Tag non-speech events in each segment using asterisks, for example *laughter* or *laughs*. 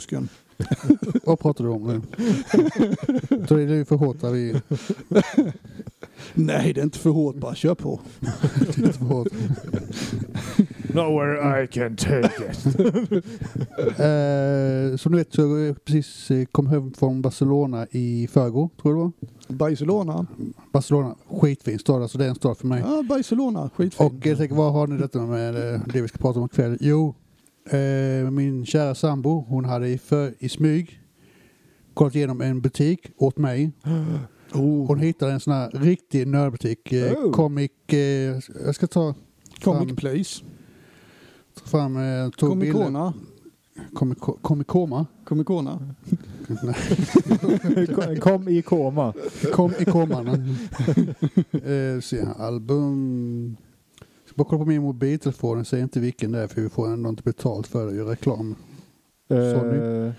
busken. *laughs* Vad pratar du om nu? *laughs* Så är du för hårt där vi... Nej, det är inte för hårt. Bara kör på. *laughs* Det är för hårt. Nowhere I can take it. Eh, som du vet så jag precis eh, kom hem från Barcelona i förrgår, tror jag det var. Barcelona. Barcelona, skitfin stad, alltså det är en stad för mig. Ja, Barcelona. Skitfint. Och jag tänker, vad har ni detta med eh, det vi ska prata om ikväll? Jo, eh, min kära sambo, hon hade i, för, i smyg kollat igenom en butik åt mig. *gasps* Oh. Hon hittade en sån här riktig nördbutik. Eh, Oh. Comic, eh, jag ska ta Comic fram, Place. ta fram eh, tog. Comicona. Comic, Comicoma. Comicona. *laughs* Kom i koma. Kom i koman. eh, se album. Bara kolla på min mobiltelefon, säger inte vilken det är för vi får ändå inte betalt för att göra reklam. Sony. Eh,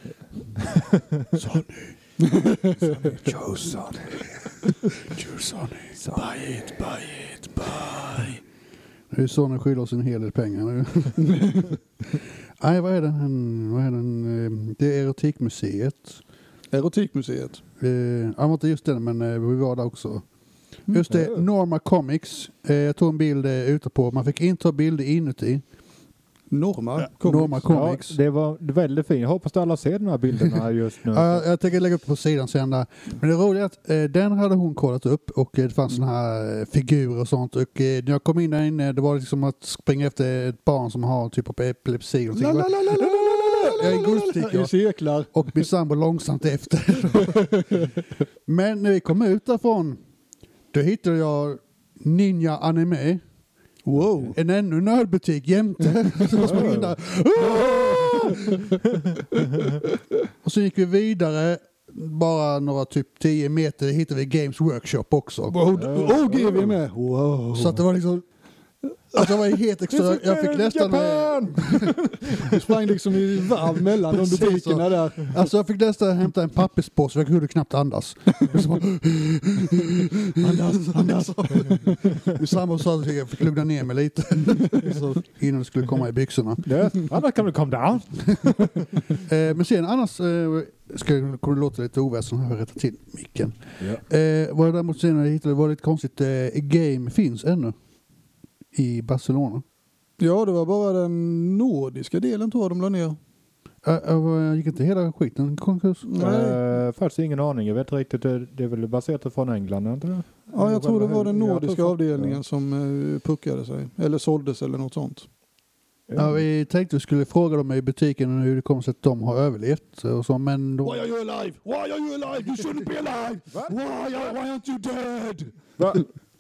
*laughs* Sonny. Joe Sonny. Joe Sonny. Buy it, buy it, buy. Nu är Sonny skyldig oss en hel del pengar nu. *laughs* Nej, vad är den? Vad är den? eh, Det är Erotikmuseet. Erotikmuseet. Eh, var inte just den, men eh, vi var där också. Mm. Just det, Norma Comics. Eh, jag tog en bild eh, ute på. Man fick inte ta bilder inuti. Norma. Norma ja, Comics. det var väldigt fint. Jag hoppas att alla ser de här bilderna just nu. Ja, jag, tänker lägga upp på sidan sen där. Men det roliga är att eh, den hade hon kollat upp och eh, det fanns såna här eh, figurer och sånt. Och eh, när jag kom in där inne, det var liksom att springa efter ett barn som har typ av epilepsi. Och La, la, la, la, la, la, la, la, Jag är la, guldsticka. la, la, I cirklar. och min sambo långsamt efter. Men när vi kom ut därifrån, då hittade jag Ninja Anime. Wow. En ännu nördbutik jämte. *laughs* *laughs* Och så gick vi vidare, bara några typ 10 meter hittade vi Games Workshop också. Wow. Oh, är med. Wow. Så att det var liksom, alltså det var helt extra. Jag fick nästan, Japan! *laughs* Du sprang liksom i varv mellan de butikerna där. alltså jag fick nästan hämta en papperspåse jag kunde knappt andas. *laughs* Andas, andas. *laughs* Min sambo sa att jag fick lugna ner mig lite så innan det skulle komma i byxorna. Annars kan du come down. Eh, men sen annars eh, ska, kommer det låta lite oväsen här, jag rättar till micken. Ja. Eh, vad jag däremot sen jag hittade var lite konstigt, eh, Game finns ännu i Barcelona. Ja, det var bara den nordiska delen tror jag de la ner. Eh, gick inte hela skiten konkurs? Nej. Uh, faktiskt ingen aning. Jag vet inte riktigt. Det, det är väl baserat från England, inte det? Ja, jag tror det var den nordiska avdelningen som uh, puckade sig. Eller såldes eller något sånt. Ja, vi tänkte vi skulle fråga dem i butiken hur det kommer sig att de har överlevt och så, men de, Why are you alive? Why are you alive? You shouldn't be alive! Why, are, why aren't you dead?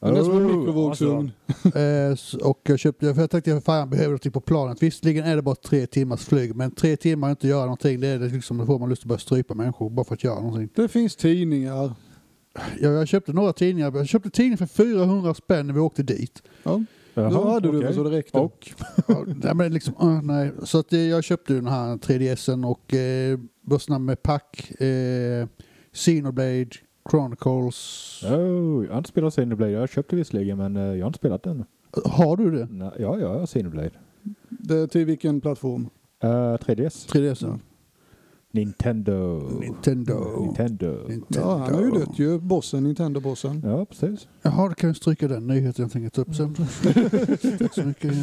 Den är som en mikrovågsugn. alltså. *laughs* Eh, Och jag köpte, för jag tänkte fan jag behöver det på planet. Visserligen är det bara tre timmars flyg, men tre timmar och inte göra någonting, det är det liksom, då får man lust att börja strypa människor bara för att göra någonting. Det finns tidningar. Jag, jag köpte några tidningar, jag köpte tidningar för 400 spänn när vi åkte dit. Ja, Jaha, då hade du det så det räckte. Och? Ja, nej, men liksom, uh, nej. Så att, eh, jag köpte den här 3DSen och eh, bössorna med pack, eh, Xenoblade, Chronicles. Oh, jag har inte spelat Xenoblade. Jag köpte visserligen men eh, jag har inte spelat den. Har du det? Nej, ja, ja, jag har Xenoblade. Det, till vilken plattform? Uh, 3DS. 3DSen? Nintendo. Nintendo. Nintendo. Ja, han har ju dött ju, bossen, Nintendo-bossen. Ja, precis. Jaha, då kan vi stryka den nyheten jag tänker ta upp sen. *laughs* Tack så mycket.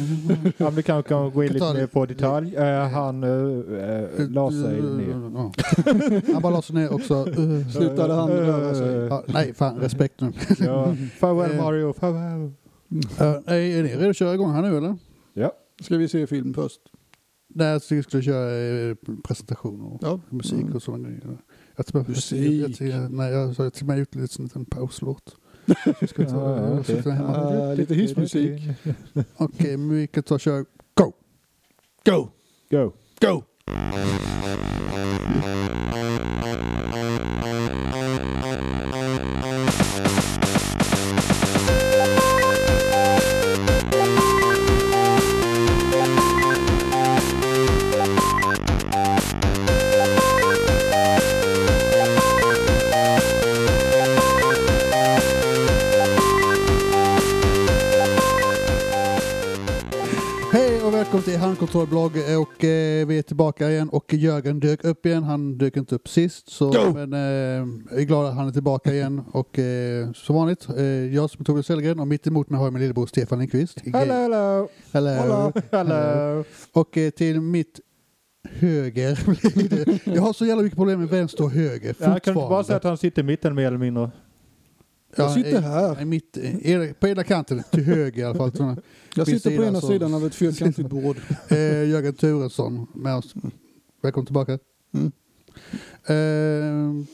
Ja, vi kanske kan gå in lite mer på detalj. Eh, han uh, la sig ner. Han bara la sig ner också. Uh, Slutade han röra sig? ja, nej, fan respekt nu. Ja, farväl. Mario, farväl. Uh, är ni redo att köra igång här nu eller? Ja. Ska vi se film först? Nej, jag skulle skulle köra eh, presentation och Ja. musik och sådana grejer. Jag tror, Musik. Jag, jag, nej, jag sa till mig ut en liten pauslåt. *laughs* Ska ta, Ja, hemma. Lite hissmusik. Okej, men vi kan ta och köra. Go! Go! Go. Go! Fjärrkontrollblogg och eh, vi är tillbaka igen och Jörgen dök upp igen. Han dök inte upp sist så men eh, jag är glad att han är tillbaka igen och eh, som vanligt eh, jag som är Tobias Sellgren och mitt emot mig har jag min lillebror Stefan Lindqvist. Hello, hello. Hello. Hola. Hello. Och eh, till mitt höger. *laughs* Jag har så jävla mycket problem med vänster och höger Ja, kan inte bara säga att han sitter i mitten mer eller mindre? Jag sitter i- här. I mitt, i, på ena kanten, till höger i alla fall. Såna. Jag *laughs* sitter på ena så- sidan av ett fyrkantigt bord. *laughs* Eh, Jörgen Turesson med oss. Välkommen tillbaka. Mm. Eh,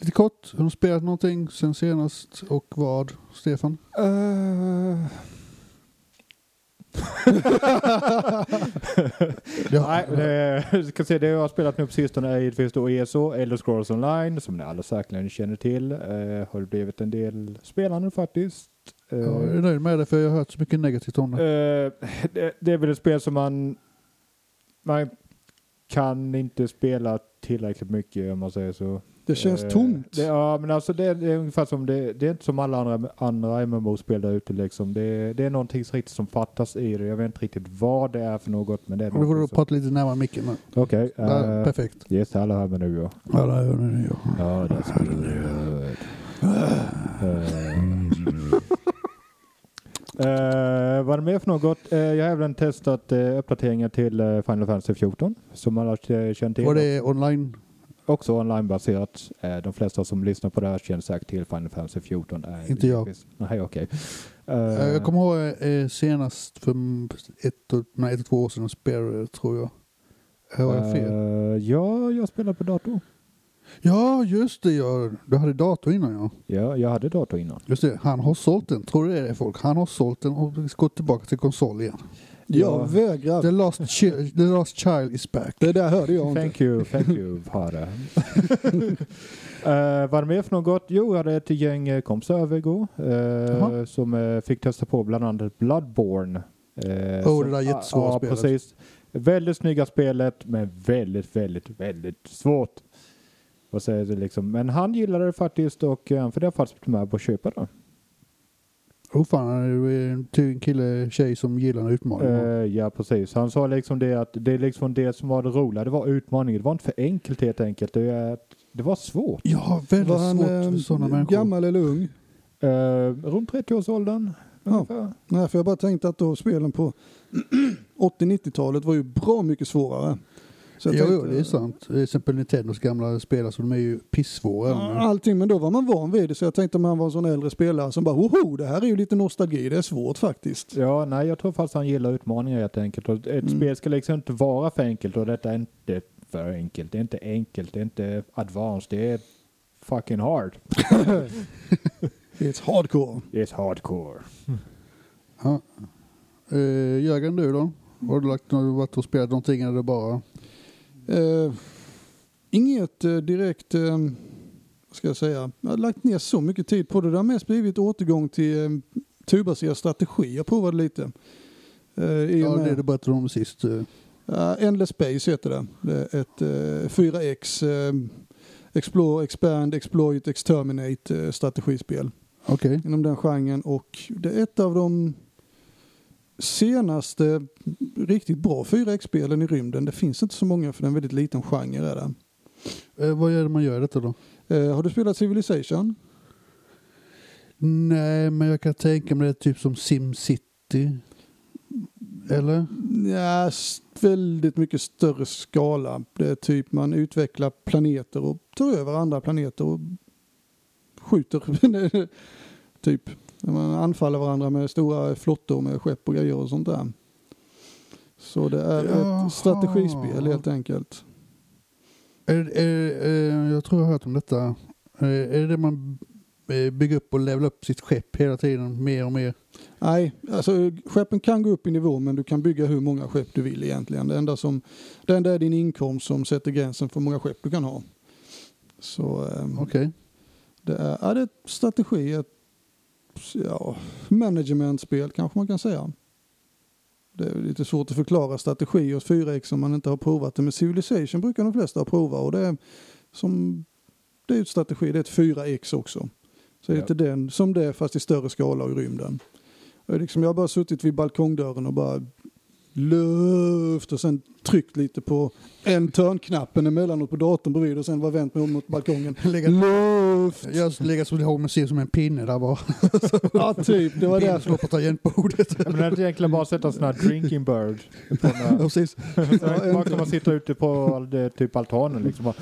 lite kort, har du spelat någonting sen senast och vad, Stefan? Uh... Ja, Nej, det, ska se, det jag har spelat nu på sistone är givetvis då ESO, Elder Scrolls Online, som ni alla säkerligen känner till. Eh, har blivit en del spelande faktiskt. Eh, jag är nöjd med det för jag har hört så mycket negativt om det. Eh, det, det är väl ett spel som man, man kan inte spela tillräckligt mycket om man säger så. Det känns Eh, tomt. Det, ja, men alltså det, det är ungefär som det, det är inte som alla andra, andra MMO-spel där ute liksom. Det, det är någonting riktigt som fattas i det. Jag vet inte riktigt vad det är för något, men det är får du någonting som... prata lite närmare micken. nu. Okej. Där, eh, perfekt. yes, alla hör mig nu ja. Ja, där är det, ja. Ja, that's good. Uh, vad är det mer för något? Uh, jag har även testat uh, uppdateringar till uh, Final Fantasy 14 som alla uh, känner till. Och det online. Också onlinebaserat. Uh, de flesta som lyssnar på det här känner säkert till Final Fantasy 14. Är Inte jag. Nej, okej. Eh, Uh, jag kommer ihåg eh, senast för ett, nej, ett och två år sedan spelade det, tror jag. Har jag fel? ja, jag spelar på dator. Ja, just det. Jag, du hade dator innan ja. Ja, jag hade dator innan. Just det, han har sålt den. Tror du det är folk? Han har sålt den och gått tillbaka till konsol igen. Jag Ja. vägrar. The last, chi- the last child is back. Det där hörde jag inte. Thank you, thank you Fara. *laughs* uh, vad är det mer för något? Jo, jag hade ett gäng eh, kompisar över igår uh, som eh, fick testa på bland annat Bloodborne. Uh, Oh, det där jättesvåra ja, spelet. precis. Väldigt snygga spelet, men väldigt, väldigt, väldigt svårt. Vad säger du liksom? Men han gillade det faktiskt och uh, för det har faktiskt med på att köpa det. Oh fan, det är en en kille, tjej som gillar en utmaning. Eh, ja, precis. Han sa liksom det att det är liksom det som var det roliga. Det var utmaningen. Det var inte för enkelt helt enkelt. Det, det var svårt. har väldigt Var han svårt för sådana eh, människor. gammal eller ung? Uh, runt 30-årsåldern. Ja. Nej, för jag bara tänkte att då spelen på *clears throat* 80-90-talet var ju bra mycket svårare. Så jag Jo, tänkte- jo, det är sant. Till exempel Nintendos gamla spel, så de är ju pissvåra. Ja, Allting, men då var man van vid det. Så jag tänkte om han var en sån äldre spelare som bara, hoho, det här är ju lite nostalgi, det är svårt faktiskt. Ja, nej, jag tror faktiskt han gillar utmaningar helt enkelt. Och ett Mm. spel ska liksom inte vara för enkelt och detta är inte för enkelt. Det är inte enkelt, det är inte advanced, det är fucking hard. *laughs* It's hardcore. It's hardcore. Ja. Uh, Jörgen, du då? Har du, lagt, varit och spelat någonting eller bara... Eh, inget eh, direkt, eh, vad ska jag säga, jag har lagt ner så mycket tid på det. Det har mest blivit återgång till eh, turbaserad strategi. Jag provade lite. Eh, Ja, det du berättade om sist. Ja, Endless Space heter det. Det är ett eh, 4X eh, Explore, Expand, Exploit, Exterminate eh, strategispel Okej. inom den genren och det är ett av de senaste riktigt bra 4X-spelen i rymden. Det finns inte så många för det är en väldigt liten genre är det. Eh, vad är det man gör detta då? Eh, har du spelat Civilization? Nej, men jag kan tänka mig det typ som SimCity. Eller? Ja, väldigt mycket större skala. Det är typ man utvecklar planeter och tar över andra planeter och skjuter. *laughs* typ. Man anfaller varandra med stora flottor med skepp och grejer och sånt där. Så det är Jaha. ett strategispel helt enkelt. Är, är, eh, jag tror jag har hört om detta. Eh, är det det man eh, bygger upp och levelar upp sitt skepp hela tiden mer och mer? Nej, alltså skeppen kan gå upp i nivå men du kan bygga hur många skepp du vill egentligen. Det enda, som, det enda är din inkomst som sätter gränsen för hur många skepp du kan ha. Så ehm, Okej. Det är, ja, det är strategi, ett ja, managementspel kanske man kan säga. Det är lite svårt att förklara strategi hos 4X om man inte har provat det. Men Civilization brukar de flesta prova och det är som det är ett strategi, det är ett 4X också. Så det är lite den som det är fast i större skala och i rymden. Liksom, jag har bara suttit vid balkongdörren och bara luft och sen tryckt lite på en törnknappen emellanåt på datorn bredvid och sen var vänt mig om mot balkongen. *laughs* Luft! Jag lägger som med sig som en pinne där bara. *laughs* Ja, typ. Det var där. slår på tangentbordet. Ja, men det är egentligen bara att sätta en sån här drinking bird. På här, *laughs* precis. så man kan man sitta ute på typ altanen liksom. "Ah."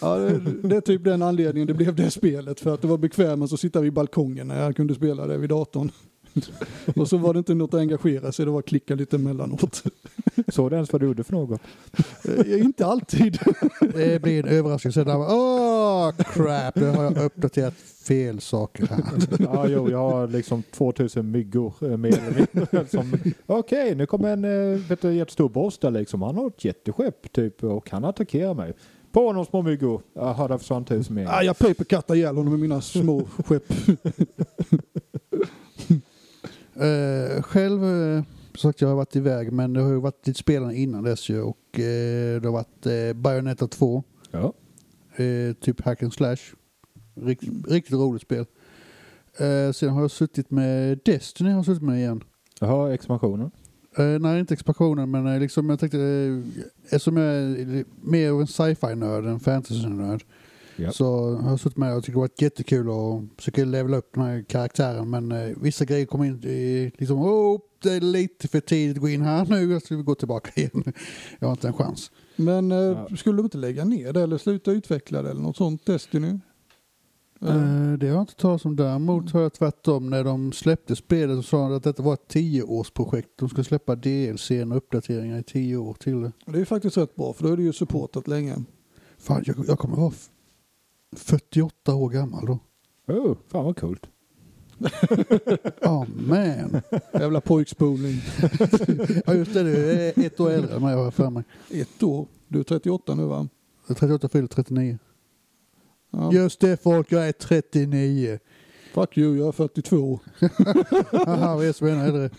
Ja, det, det är typ den anledningen det blev det spelet. För att det var bekvämast att sitta vid balkongen när jag kunde spela det vid datorn. Och så var det inte något att engagera sig, det var att klicka lite emellanåt. Såg du ens vad du gjorde för något? Eh, inte alltid. Det blir en överraskning. Sen åh crap, nu har jag uppdaterat fel saker här. Ja, jo, jag har liksom 2000 myggor eh, mer eller mindre. Okej, nu kommer en eh, vet du, jättestor boss där liksom. Han har ett jätteskepp typ och han attackerar mig. På honom små myggor. Jaha, där försvann tusen mer. Ah, jag papercuttar ihjäl honom med mina små skepp. Eh, själv, uh, sagt jag har varit iväg men det har ju varit lite spelande innan dess ju och eh, det har varit uh, Bayonetta 2, Ja. eh, typ hack and slash. Rikt, riktigt roligt spel. Eh, sen har jag suttit med Destiny har jag suttit med igen. Jaha, expansionen. Eh, nej, inte expansionen, men eh, liksom, jag tänkte, uh, eftersom jag är mer av en sci-fi-nörd än fantasy-nörd, Ja. så har jag suttit med och tycker det har varit jättekul att försöka levela upp den här karaktären, men eh, vissa grejer kommer in i, liksom, oh, det är lite för tidigt att gå in här nu, *laughs* jag ska vi gå tillbaka igen. jag har inte en chans. Men eh, Ja. skulle du inte lägga ner det eller sluta utveckla det eller något sånt Destiny? Eh, det har jag inte talat om. Däremot har jag tvärtom när de släppte spelet så sa de att detta var ett tioårsprojekt. De ska släppa DLC och uppdateringar i tio år till det. Det är faktiskt rätt bra för då är det ju supportat länge. Fan, jag, jag kommer vara 48 år gammal då. Oh, fan vad coolt. *laughs* Ja, man. Jävla pojkspoling. *laughs* Ja, just det. Du är ett år äldre än mig har jag för mig. Ett år. Du är 38 nu va? Jag är 38 fyller 39. Ja. Just det folk, jag är 39. Fuck you, jag är 42. Haha, *laughs* vi är som ännu äldre.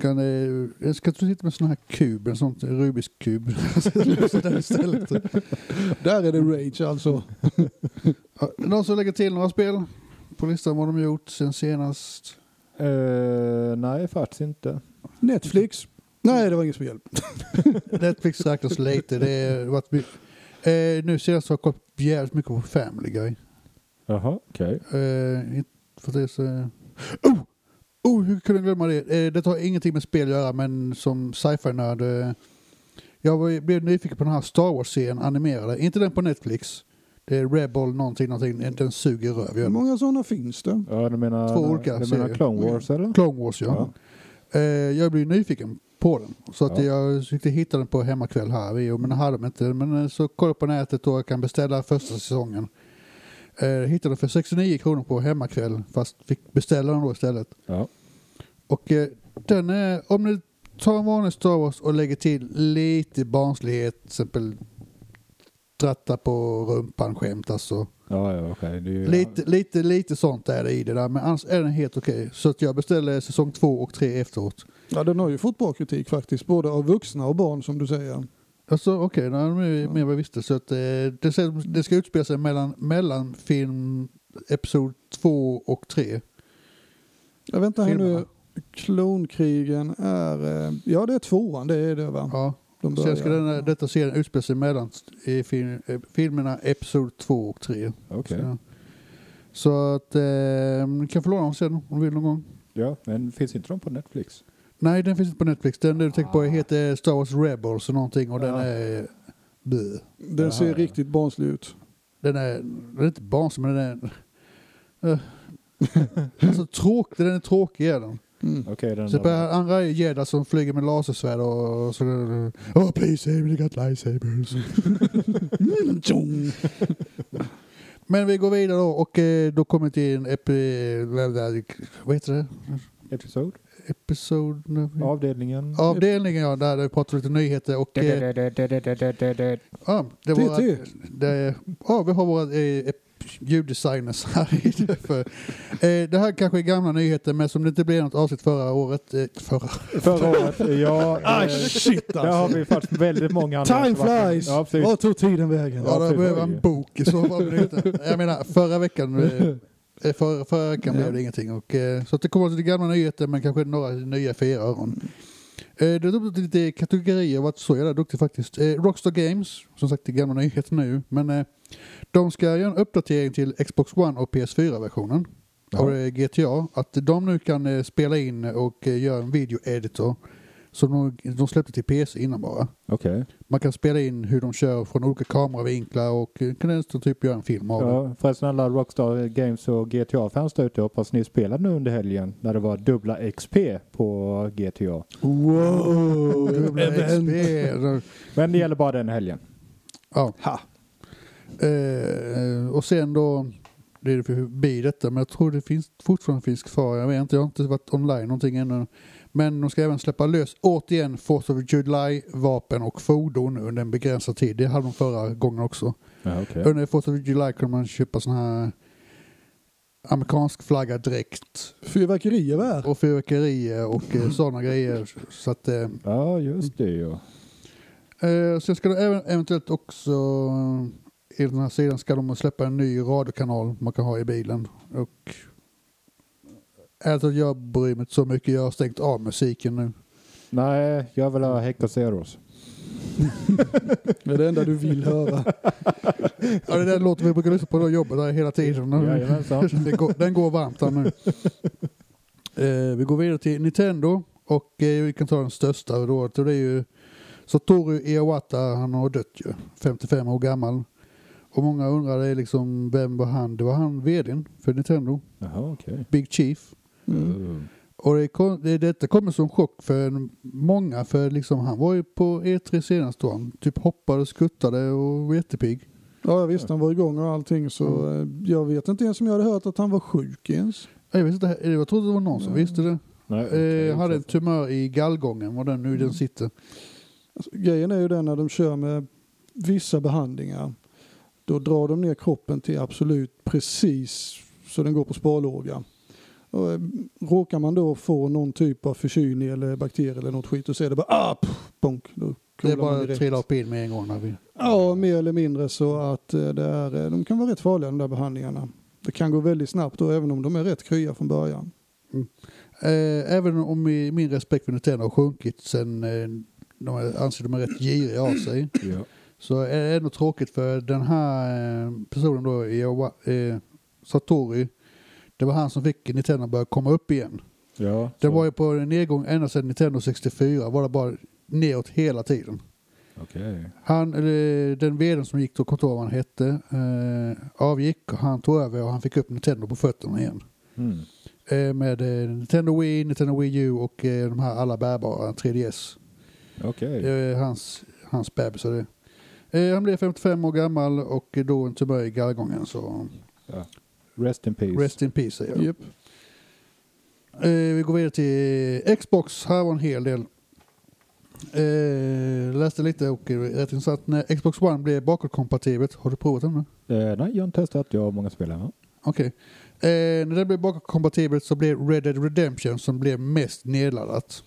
Kan, eh, jag ska inte sitta med sån här kub, en sån Rubiks kub. *laughs* Den istället. Där är det rage alltså. *laughs* Någon som lägger till några spel på listan vad de gjort sen senast? Eh, nej, faktiskt inte. Netflix. Nej, det var inget spel. *laughs* Netflix räknas lite. Det har varit eh, nu senast har jag kollat jävligt mycket på Family Guy. Jaha, okej. Eh, för det så... Oh! Oh, hur kunde jag glömma det? Eh, det har ingenting med spel att göra, men som sci-fi-nörd. Eh, jag var- blev nyfiken på den här Star Wars-serien, animerade. Inte den på Netflix. Det är Rebel någonting, någonting. Den suger röv. Hur många sådana finns det? Ja, du menar, Två olika du menar serier. Clone Wars eller? Clone Wars, ja. Eh, jag blev nyfiken på den. Så att Ja. jag försökte hitta den på hemmakväll här. Men jag hade den inte. Men så kollade jag på nätet och jag kan beställa första säsongen. Eh, hittade den för 69 kronor på hemmakväll. Fast fick beställa den då istället. Ja. Och eh, den är, om ni tar en vanlig Star Wars och lägger till lite barnslighet, till exempel tratta på rumpan skämt alltså. Ja, ja, är ju- Lite, lite, lite sånt är det i det där, men annars är den helt okej. Så att jag beställde säsong två och tre efteråt. Ja, den har ju fått bra kritik faktiskt. Både av vuxna och barn som du säger. Alltså okej, okay, det är mer vad jag visste. Så att, eh, det, det ska utspela sig mellan, mellan film episod två och tre. Jag väntar här nu. Klonkrigen är... eh, Ja, det är tvåan. Det är det va? Ja. De Sen ska börjar. den, detta serien utspela sig mellan i film, eh, filmerna episod två och tre. Okej. Så, så att eh, kan få låna dem sen om du vill någon gång. Ja, men finns inte de på Netflix? Nej, den finns inte på Netflix. Den du tänker på heter Star Wars Rebels och någonting och den är... Blö. Den ser riktigt barnslig ut. Den är, den är inte barnslig men den är... Uh, alltså tråkig, den är tråkig är den. Mm. Okej, den Så på andra är jedi som flyger med lasersvärd och så... Oh please save me, they got lightsabers. Mm. *laughs* Men vi går vidare då och eh, då kommer vi till en epi... Vad heter det? Episod? Episod... Avdelningen? Avdelningen ja, där vi pratar lite nyheter och... Eh, ja, det var... Det, ja, vi har våra eh, ljuddesigners här. i *laughs* det för, eh, det här kanske är gamla nyheter men som det inte blev något avsnitt förra året. Eh, förra. Förra året, ja. *laughs* Ah, eh, shit Där har alltså. vi faktiskt väldigt många andra. Time flies! Ja. Vad tog tiden vägen? Ja, det precis. behöver en bok i så fall. Jag menar förra veckan. Eh, För, förra veckan Ja. blev det ingenting. Och, eh, så att det kommer lite gamla nyheter men kanske några nya för era öron. Eh, det är upp lite kategorier, har varit så jävla duktig faktiskt. Rockstar Games, som sagt det är gamla nyheter nu. Men de ska göra en uppdatering till Xbox One och PS4-versionen. Ja. av GTA. Att de nu kan spela in och göra en video-editor. Som de, de släppte till PC innan bara. Okej. Man kan spela in hur de kör från olika kameravinklar och eh, kan nästan typ göra en film av det. Ja, förresten alla Rockstar Games och GTA-fans där ute, hoppas ni spelade nu under helgen när det var dubbla XP på GTA. Wow! Dubbla. XP. Men det gäller bara den helgen. Ja. Ha. Eh, och sen då, det är förbi detta, men jag tror det finns, fortfarande finns kvar. Jag vet inte, jag har inte varit online någonting ännu. Men de ska även släppa lös återigen Fourth of July-vapen och fordon under en begränsad tid. Det hade de förra gången också. Ja, okej. Under Fourth of July kunde man köpa sån här amerikansk flaggad dräkt Fyrverkerier var och fyrverkerier och eh, *clears throat* sådana grejer. Så att, eh, Ja, just det ja. Eh, sen ska de även eventuellt också, i den här sidan ska de släppa en ny radiokanal man kan ha i bilen. Och talat, jag bryr mig inte så mycket, jag har stängt av musiken nu. Nej, jag vill ha Hector Zeros. *laughs* Det är det enda du vill höra. Ja, det är den låten vi brukar lyssna på då jobbet där hela tiden. Den, går, den går varmt här nu. *laughs* Eh, vi går vidare till Nintendo och eh, vi kan ta den största då. och Det är ju Satoru Iwata, han har dött ju, 55 år gammal. Och många undrar liksom, vem var han? Det var han vdn för Nintendo, Jaha, okej. Big Chief. Mm. Mm. Och det, kom, det, detta kommer som chock för många, för liksom, han var ju på E3 senast då. Han typ hoppade, skuttade och var jättepigg. Ja visst, han var igång och allting så eh, jag vet inte ens om jag hade hört att han var sjuk ens. Jag, vet inte, jag trodde det var någon som Nej. visste det. Nej, okej, Eh, hade en tumör i gallgången, var den nu den sitter. Alltså, grejen är ju den när de kör med vissa behandlingar. Då drar de ner kroppen till absolut precis så den går på sparlåga. Och, eh, råkar man då få någon typ av förkylning eller bakterier eller något skit och så är det bara ah, pff, bonk. Då Det är bara att trilla upp in med en gång. När vi... Ja, mer eller mindre så att eh, det är, eh, de kan vara rätt farliga de där behandlingarna. Det kan gå väldigt snabbt då även om de är rätt krya från början. Eh, även om mi- min respekt för Nintendo har sjunkit sen eh, de är- anser de är rätt giriga av sig. Ja. Så är det ändå tråkigt för den här personen då, Iwa- eh, Satori, det var han som fick Nintendo att börja komma upp igen. Ja, Det så- var ju på en nedgång ända sedan Nintendo 64, var det bara neråt hela tiden. Okej. Han, eller, den vdn som gick då, ihåg vad han hette, eh, avgick och han tog över och han fick upp Nintendo på fötterna igen. Mm. Eh, med eh, Nintendo Wii, Nintendo Wii U och eh, de här alla bärbara 3DS. Okej. Det är hans, hans bebisar det. Eh, han blev 55 år gammal och då en tumör i gallgången så Rest in peace. rest in peace säger jag. Japp. Eh, vi går vidare till Xbox. Här var en hel del. Eh, läste lite och rätt intressant. När Xbox One blev bakåtkompatibelt, har du provat den nu? Eh, nej, jag har inte testat. Jag har många spelare. Okej. Eh, när det blev bakåtkompatibelt så blev Red Dead Redemption som blev mest nedladdat.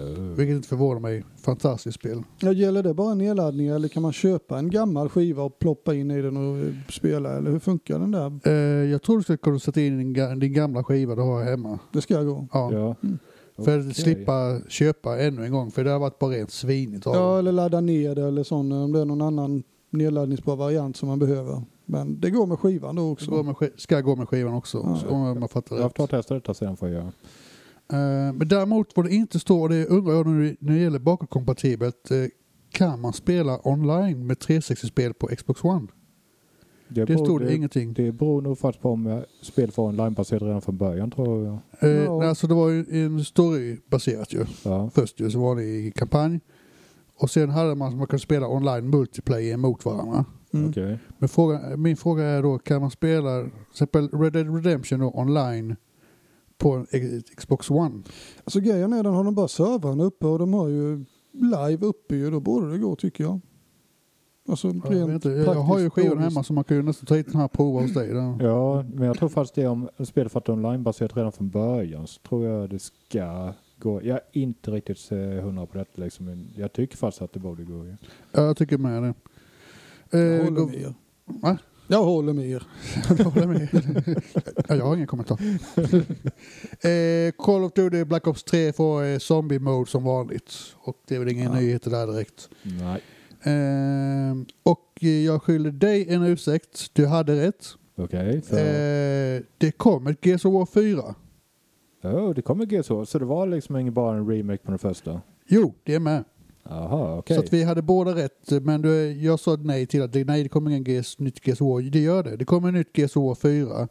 Uh. Vilket inte förvånar mig. Fantastiskt spel. Ja, gäller det bara nedladdning eller kan man köpa en gammal skiva och ploppa in i den och eh, spela eller hur funkar den där? Eh, jag tror du ska kunna sätta in din, ga- din gamla skiva du har hemma. Det ska gå. Ja. Ja. Mm. För att slippa köpa ännu en gång. För det har varit bara rent svinigt Ja, eller ladda ner det eller sån om det är någon annan nedladdningsbar variant som man behöver. Men det går med skivan då Så går också. med, sk- ska gå med skivan också. Ja. så om man fattar Jag rätt. får ta och testa detta sen får jag göra. Eh, men däremot vad det inte står, och det undrar jag nu när det gäller bakåtkompatibelt. eh, kan man spela online med 360-spel på Xbox One? Det beror- stod det ingenting. Det beror nog faktiskt på om eh, spel var onlinebaserat redan från början tror jag. Eh, Ja. nej, alltså det var ju en story-baserat ju. Ja. Först ju så var det i kampanj. Och sen hade man, man kunde spela online multiplayer mot varandra. Mm. Okej. Men fråga, min fråga är då, kan man spela till exempel Red Dead Redemption då, online på Xbox One? Alltså grejen är den har de bara servrarna uppe och de har ju live uppe ju. Då borde det gå tycker jag. Alltså Jag, vet rent inte, jag har ju skivan logiskt. hemma så man kan ju nästan ta hit den här och prova hos dig. Då. Ja, men jag tror faktiskt det om spelet varit onlinebaserat redan från början så tror jag det ska gå. Jag är inte riktigt hundra på detta liksom. Men jag tycker faktiskt att det borde gå. Ja, jag tycker med det. Jag Eh, håller med? Jag håller med er. *laughs* Jag håller med. Ja, jag har ingen kommentar. *laughs* eh, Call of Duty Black Ops 3 får eh, zombie mode som vanligt. Och det är väl ingen Ja. nyheter där direkt. Nej. Eh, och jag skyller dig en ursäkt. Du hade rätt. Okej. för- Eh, det kom ett Gears of War 4. Ja, det kommer GSO. Så det var liksom bara en remake på den första? Jo, det är med. Jaha, okej. Så att vi hade båda rätt. Men du, jag sa nej till att det, nej, det kommer ingen GS, nytt War. Det gör det. Det kommer ett nytt Gears of War 4.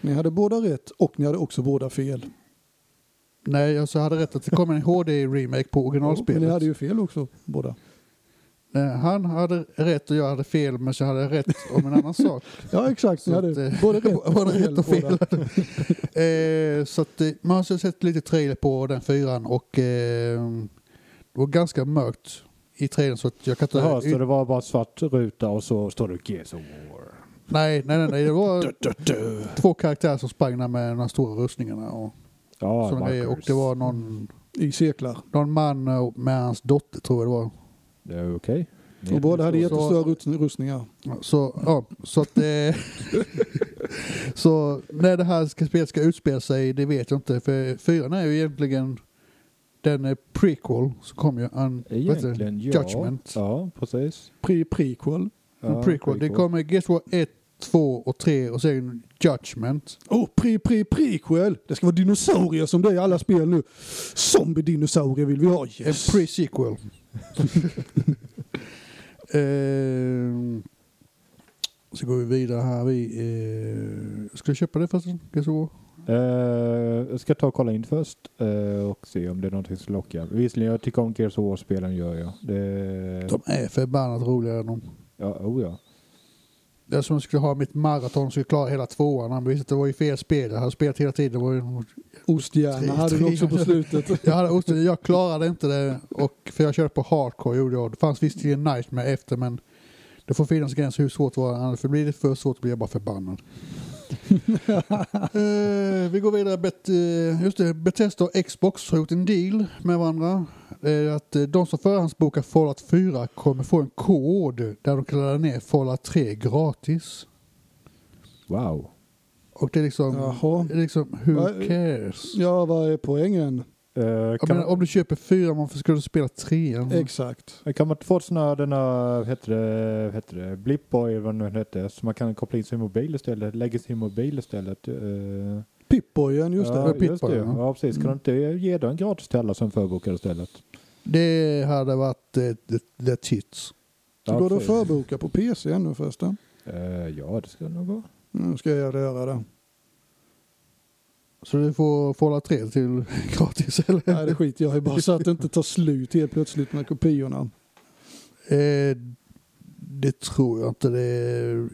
Ni hade båda rätt och ni hade också båda fel. Nej, jag så hade rätt att det kommer en HD-remake på Men originalspelet. ni hade ju fel också båda. Nej, Han hade rätt och jag hade fel, men så hade jag rätt om en annan sak. *laughs* Ja exakt, Så ni att, hade eh, både rätt *laughs* och både fel. rätt och fel. *laughs* eh, så att, eh, man har sett lite trailer på den fyran och eh, det var ganska mörkt i trailern så att jag kan inte... Jaha, så det var bara svart ruta och så står det GSO War. Nej, nej, nej, nej, det var två karaktärer som sprang där med de stora rustningarna och Ja, grejer. Och det var någon, I cirklar. någon man med hans dotter tror jag det var. Det är okej. Och båda hade Så- jättestora rust- rustningar. Så, ja, så att det... *laughs* så när det här ska, spelet ska utspela sig, det vet jag inte. För fyran är ju egentligen den är prequel, så kom ju en? Egentligen ja. Judgment. Ja, precis. Pre prequel. En Ja, prequel. Det kommer Guess War 1, 2 och 3 och sen Judgment. Oh, pre pre prequel. Det ska vara dinosaurier som det är i alla spel nu. Zombie-dinosaurier vill vi ha. En Yes. pre-sequel. *laughs* eh, så går vi vidare här. Vi, eh, ska du köpa det först? Guess War? Eh, jag ska ta och kolla in först eh, och se om det är någonting som lockar. Visserligen, jag tycker om Gears of War-spelen gör jag. Det, De är förbannat roliga de. ja, oh ja. Det är som jag skulle ha mitt maraton jag klara hela tvåan. Han visste att det var ju fel spel. Jag hade spelat hela tiden. Det var ju, Osthjärna Tre- hade du också på slutet. *laughs* jag, hade, ost- jag klarade inte det. Och, för jag körde på hardcore. Gjorde jag. Det fanns visserligen Nightmare efter men det får finnas gränser hur svårt det var. Annars för blir det för svårt blir jag bara förbannad. *laughs* Eh, vi går vidare. Bet, eh, just det, Bethesda och Xbox har gjort en deal med varandra. Eh, att eh, de som förhandsbokar Fallout 4 kommer få en kod där de kan ladda ner Fallout 3 gratis. Wow. Och det är liksom, Jaha. det är liksom who Vad- cares? Ja, vad är poängen? Eh, kan, menar, man, om du köper fyra, varför ska du spela trean? Exakt. kan man inte få sådana här, denna, heter det, heter det, Blipboy eller vad det nu hette, så man kan koppla in sin mobil istället, lägga sin mobil istället. eh, Pipboyen, just ja, det. just det. ja. Ja, precis. Kan Mm. du inte ge den gratis till alla som förbokar istället? Det hade varit eh, det, det tits. Så Ja, går det att förboka på PC ännu förresten? Eh, ja, det ska det nog vara. Nu ska jag göra det. Så du får Fallout 3 till *laughs* gratis eller? Nej, det skiter jag i bara så att det inte tar slut helt plötsligt med kopiorna. Eh, det tror jag inte. Det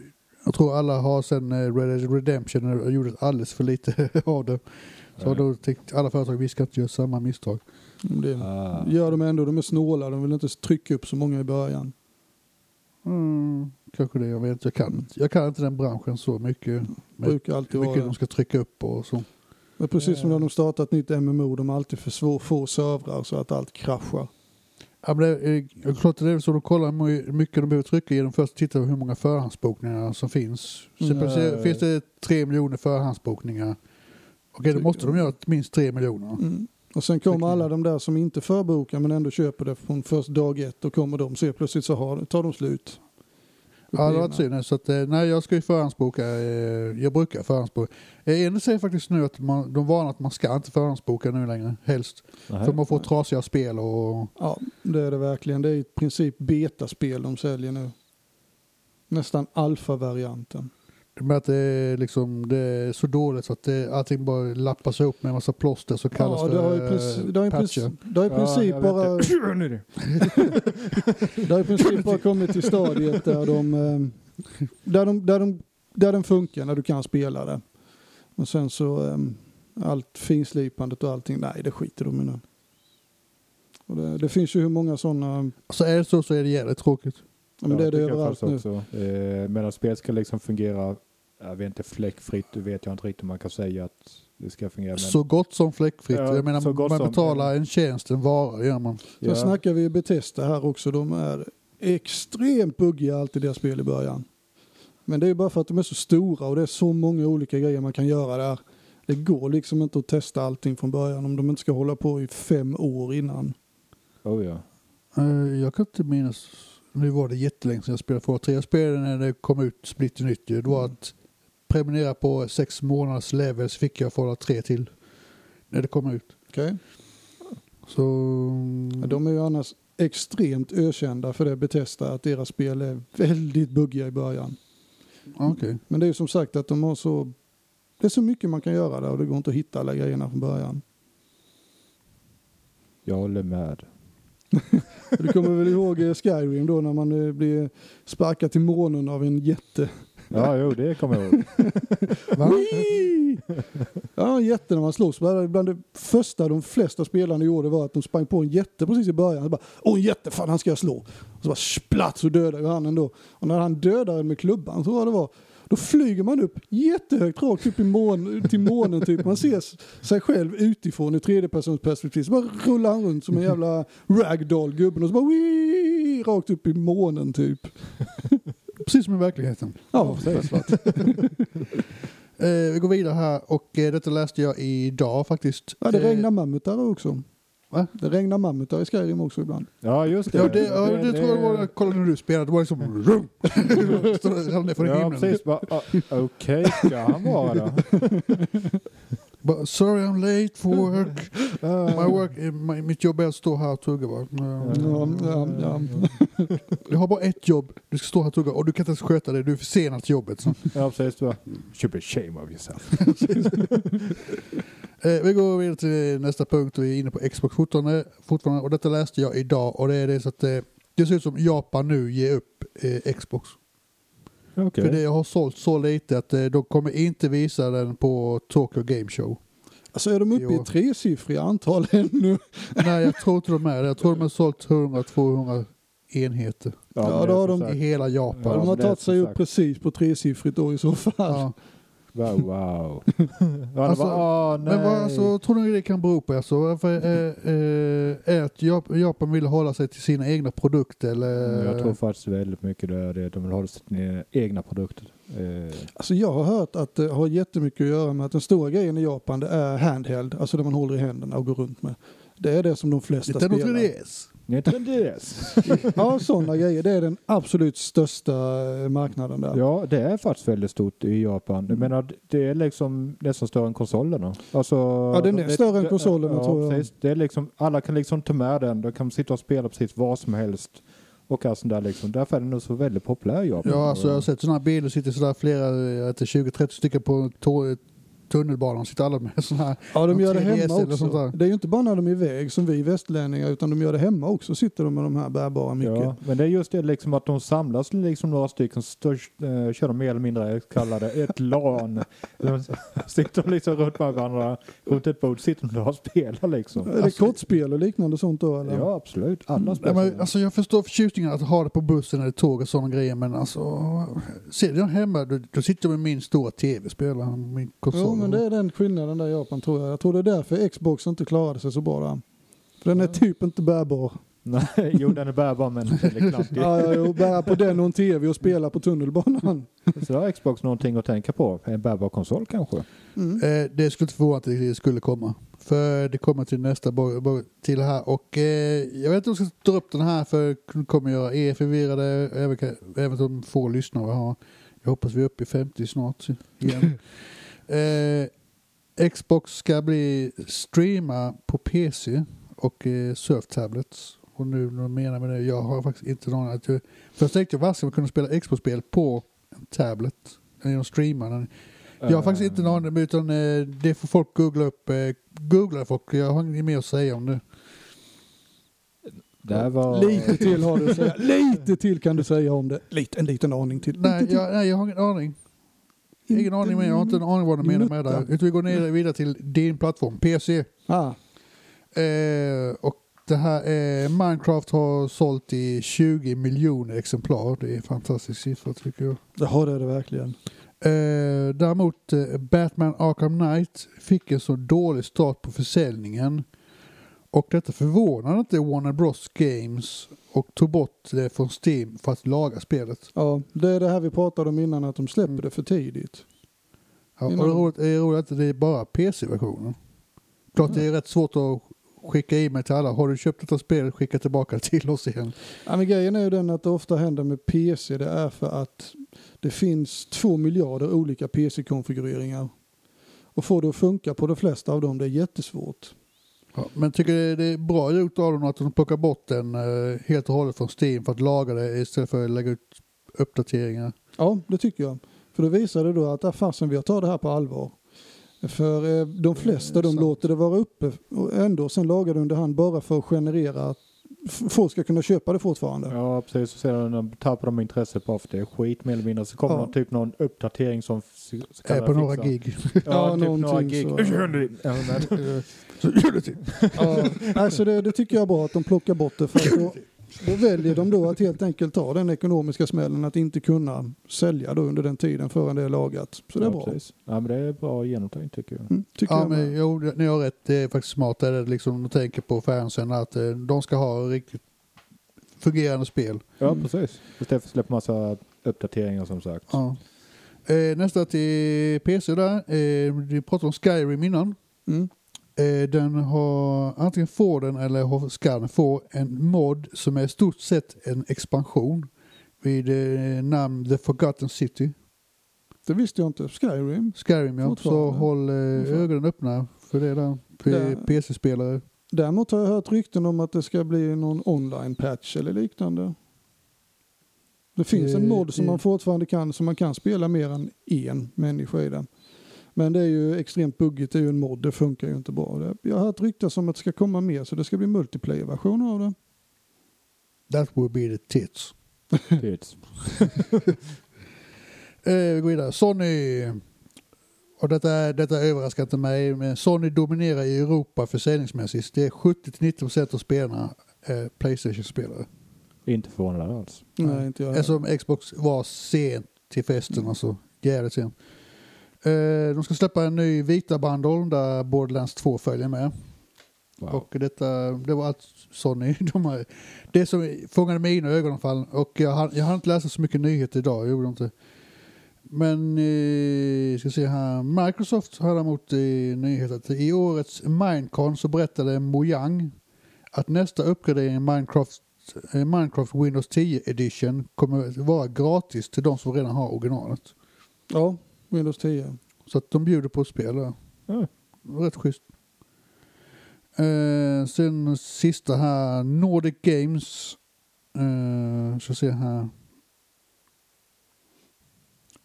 jag tror alla har sen eh, Red Dead Redemption och gjort alldeles för lite *laughs* av det. Så Nej. då tänkte alla företag vi ska inte göra samma misstag. Det Ah. gör de ändå, de är snåla, de vill inte trycka upp så många i början. Mm, kanske det, jag vet inte. Jag kan, jag kan inte den branschen så mycket. Men Brukar alltid hur vara mycket de det. ska trycka upp och så. Men precis som när de startar ett nytt MMO, de har alltid för svår, få servrar så att allt kraschar. Ja, men det, är, klart det är så de kollar hur mycket de behöver trycka genom först titta på hur många förhandsbokningar som finns. Så Mm. finns det tre miljoner förhandsbokningar. Okej, då måste de göra minst tre miljoner. Mm. Och sen kommer alla de där som inte förbokar men ändå köper det från först dag ett. Då kommer de se plötsligt så har, tar de slut. Ja, det var synd. Så att, eh, nej, jag ska ju förhandsboka. eh, Jag brukar förhandsboka. Eh, En säger faktiskt nu att man, de varnar att man ska inte förhandsboka nu längre, helst. Nej. För man får trasiga spel och... Ja, det är det verkligen. Det är i princip betaspel de säljer nu. Nästan alfa-varianten. Med att det är, liksom, det är så dåligt så att det, allting bara lappas ihop med en massa plåster så kallas Ja, det har princip, det har i patcher. princip, det har i Ja, princip vet bara... *laughs* det. Har i princip bara kommit till stadiet där de, ehm, där de, där de, där den funkar, när du kan spela det. Men sen så ehm, allt finslipandet och allting, nej det skiter de i nu. Det, det finns ju hur många sådana, Så är det så så är det jävligt tråkigt. Men det är det överallt nu. Också. Eh, medan spel ska liksom fungera, jag vet inte fläckfritt, det vet jag inte riktigt om man kan säga att det ska fungera. Men, Så gott som fläckfritt. Ja, jag menar, man som. betalar en tjänst, en vara gör man. Sen ja, snackar vi Bethesda här också, de är extremt buggiga alltid deras spel i början. Men det är ju bara för att de är så stora och det är så många olika grejer man kan göra där. Det går liksom inte att testa allting från början om de inte ska hålla på i fem år innan. Oh ja. Eh, Jag kan inte minnas, nu var det jättelänge sedan jag spelade Fallout 3. Jag spelade när det kom ut splitter nytt. Det var att prenumerera på sex månaders level så fick jag Fallout 3 till. När det kom ut. Okej? Så... Ja, De är ju annars extremt ökända för det Bethesda att deras spel är väldigt buggiga i början. Okej. Men det är ju som sagt att de har så... Det är så mycket man kan göra där och det går inte att hitta alla grejerna från början. Jag håller med. Du kommer väl ihåg eh, Skyrim då när man eh, blir sparkad till månen av en jätte? Ja, jo, det kommer jag ihåg. *laughs* Ja, jätte när man slåss. Bland det första de flesta spelarna gjorde var att de sprang på en jätte precis i början. Så bara, Åh en jätte, fan han ska jag slå. Och så bara splatt så dödar ju han ändå. Och när han dödar en med klubban så var det var. Då flyger man upp jättehögt rakt upp i mån, till månen typ. Man ser sig själv utifrån i tredjepersonsperspektiv. Så bara rullar han runt som en jävla ragdoll gubben och så bara wii, rakt upp i månen typ. Precis som i verkligheten. Ja, precis. Eh, vi går vidare här och eh, detta läste jag idag faktiskt. ja det regnar mammutar också. Va? Det regnar mammutar i Skyrim också ibland. Ja, just det. Ja, det, ja, det, tror jag var, jag kollade när du spelade, det var liksom... *laughs* Ner från Ja, himlen. precis. Ah, Okej, ska han vara *laughs* Bara, Sorry I'm late for work. *laughs* My work eh, my, mitt jobb är att stå här och tugga va. Ja. Jag har bara ett jobb, du ska stå här och tugga och du kan inte ens sköta det, du är försenad till jobbet. Så. *laughs* Ja, precis. Should be shame of yourself. Eh, vi går vidare till nästa punkt och vi är inne på Xbox fortfarande, fortfarande och detta läste jag idag och det är det så att eh, det ser ut som Japan nu ger upp eh, Xbox. Okej. För det har sålt så lite att eh, de kommer inte visa den på Tokyo Game Show. Alltså är de uppe Jo. i tresiffriga antal *laughs* ännu? Nej jag tror inte de är det. Jag tror de har sålt 100-200 enheter Ja, men då har de- i hela Japan. Ja, de har tagit sig upp precis på tresiffrigt då i så fall. Ja. Wow. wow. *laughs* Ja, Alltså, bara, åh, nej. Men vad alltså, tror ni det kan bero på? Alltså, varför, eh, är att Jap- Japan vill hålla sig till sina egna produkter? Eller? Jag tror faktiskt väldigt mycket det är det. De vill ha sina egna produkter. Eh, Alltså jag har hört att det har jättemycket att göra med att den stora grejen i Japan det är handheld, alltså det man håller i händerna och går runt med. Det är det som de flesta Nintendo spelar. 3DS. DS. Ja, sådana grejer. Det är den absolut största eh, marknaden där. Ja, det är faktiskt väldigt stort i Japan. Jag menar, det är liksom nästan större än konsolerna. Alltså, Ja, den är det- större än konsolerna, ja, tror jag. Precis. Det är liksom, alla kan liksom ta med den. De kan sitta och spela precis vad som helst. Och allt sånt där liksom. Därför är den nog så väldigt populär i Japan. Ja, alltså, jag har sett sådana bilder, sitter sådär flera, jag vet inte, 20-30 stycken på tunnelbanan, sitter alla med sådana här. Ja, de gör det 3DS hemma också. Det är ju inte bara när de är iväg som vi västlänningar utan de gör det hemma också. Sitter de med de här bärbara mycket. Ja, men det är just det liksom att de samlas liksom några stycken, störst, eh, kör de mer eller mindre kallade ett *laughs* LAN. De sitter liksom runt varandra, runt ett bord, sitter de och spelar liksom. Är det Alltså- kortspel och liknande sånt då eller? Ja, absolut. Alla Nej, spelar. men, alltså, jag förstår förtjusningen att ha det på bussen eller tåg och sådana grejer men alltså, ser du hemma, då, då sitter jag med min stora tv spelar min konsol. Men det är den skillnaden där i Japan tror jag. Jag tror det är därför Xbox inte klarade sig så bra där. För den är typ inte bärbar. Nej, jo den är bärbar men väldigt klantig. *laughs* Ja, ja, jo, bära på den och en tv och spela på tunnelbanan. *laughs* Så har Xbox någonting att tänka på. En bärbar konsol kanske. Mm. Eh, det skulle inte förvåna att det skulle komma. För det kommer till nästa till här och eh, jag vet inte om jag ska dra upp den här för det kommer göra er förvirrade, även, även om få lyssnare vi har. Jag hoppas vi är uppe i 50 snart igen. *laughs* eh, Xbox ska bli streama på PC och eh, surftablets. Och nu vad de menar med det, jag har faktiskt inte någon att jag, Först tänkte jag, vad ska man kunna spela Xbox-spel på en tablet? Genom streama den. Jag har faktiskt inte någon aning, utan eh, det får folk googla upp. Eh, googla folk, jag har inget mer att säga om det. Det var... Lite till har du att säga. *laughs* Lite till kan du säga om det. Lite, en liten aning till. Nej, jag, nej, jag har ingen aning. Ingen aning med, jag har inte en aning vad de menar med det. Utan vi går ner vidare till din plattform, PC. Ah, Eh, och det här är, Minecraft har sålt i 20 miljoner exemplar. Det är en fantastisk siffra tycker jag. det har det, det verkligen. Eh, däremot eh, Batman Arkham Knight fick en så dålig start på försäljningen. Och detta förvånade inte Warner Bros Games och tog bort det från Steam för att laga spelet. Ja, det är det här vi pratade om innan, att de släpper Mm. det för tidigt. Ja, och det roligt, är roligt att det är bara PC-versionen. Klart det är rätt svårt att skicka e-mail till alla. Har du köpt detta spel, skicka tillbaka till oss igen. Ja, men grejen är ju den att det ofta händer med PC, det är för att det finns två miljarder olika PC-konfigureringar. Och få det att funka på de flesta av dem, det är jättesvårt. Ja, men tycker det det är bra gjort av dem att de plockar bort den eh, helt och hållet från Steam för att laga det istället för att lägga ut uppdateringar. Ja, det tycker jag. För då visar det då att ah, fasen, vi tar det här på allvar. För eh, de flesta de sant. låter det vara uppe och ändå sen lagar det under hand bara för att generera att folk ska kunna köpa det fortfarande. Ja precis, så ser du när de tappar de intresset bara för det är skit mer eller mindre. Så kommer Ja. någon, typ någon uppdatering som så Är på några gig. Ja, *laughs* Ja, typ några gig. så. *laughs* Ja, men- *laughs* Så gör det till. Ja, alltså det, det tycker jag är bra att de plockar bort det. För att då, då väljer de då att helt enkelt ta den ekonomiska smällen att inte kunna sälja då under den tiden förrän det är lagat. Så det är ja, bra. precis. Ja men det är bra genomtänkt tycker jag. Mm, tycker Ja, jag men jo, ni har rätt. Det är faktiskt smart. Det är det liksom de tänker på fansen att eh, de ska ha riktigt fungerande spel. Ja Mm. precis. Istället för att släppa massa uppdateringar som sagt. Ja. Eh, nästa till PC där. Eh, vi pratade om Skyrim innan. Mm. Eh, den har antingen får den eller ska den få en mod som är i stort sett en expansion vid eh, namn The Forgotten City. Det visste jag inte. Skyrim. Skyrim ja, så håll eh, ögonen öppna för det där. PC-spelare. Däremot har jag hört rykten om att det ska bli någon online-patch eller liknande. Det finns en mod som man fortfarande kan, som man kan spela mer än en människa i den. Men det är ju extremt buggigt, det är ju en mod, det funkar ju inte bra. Jag har hört ryktas om att det ska komma mer så det ska bli multiplayer-versioner av det. That would be the tits. Tits. *laughs* Eh, vi går vidare. Sony. Och detta, är- detta överraskar inte mig, men Sony dominerar i Europa försäljningsmässigt. Det är 70-90% av spelarna eh, Playstation-spelare. Inte förvånad alls. Nej, inte jag. Eftersom Xbox var sent till festen, alltså jävligt sent. Eh, de ska släppa en ny vita bundle där Borderlands 2 följer med. Wow. Och detta, det var allt Sony. *laughs* De har, det som fångade mina ögon i alla fall. Och jag har, jag har inte läst så mycket nyheter idag, jag gjorde inte. Men, eh, ska se här. Microsoft har däremot i nyheter att i årets Minecon så berättade Mojang att nästa uppgradering i Minecraft, eh, Minecraft Windows 10 Edition kommer att vara gratis till de som redan har originalet. Ja, Windows 10. Så att de bjuder på spel där. Ja. Rätt schysst. Eh, sen sista här, Nordic Games. Eh, ska se här.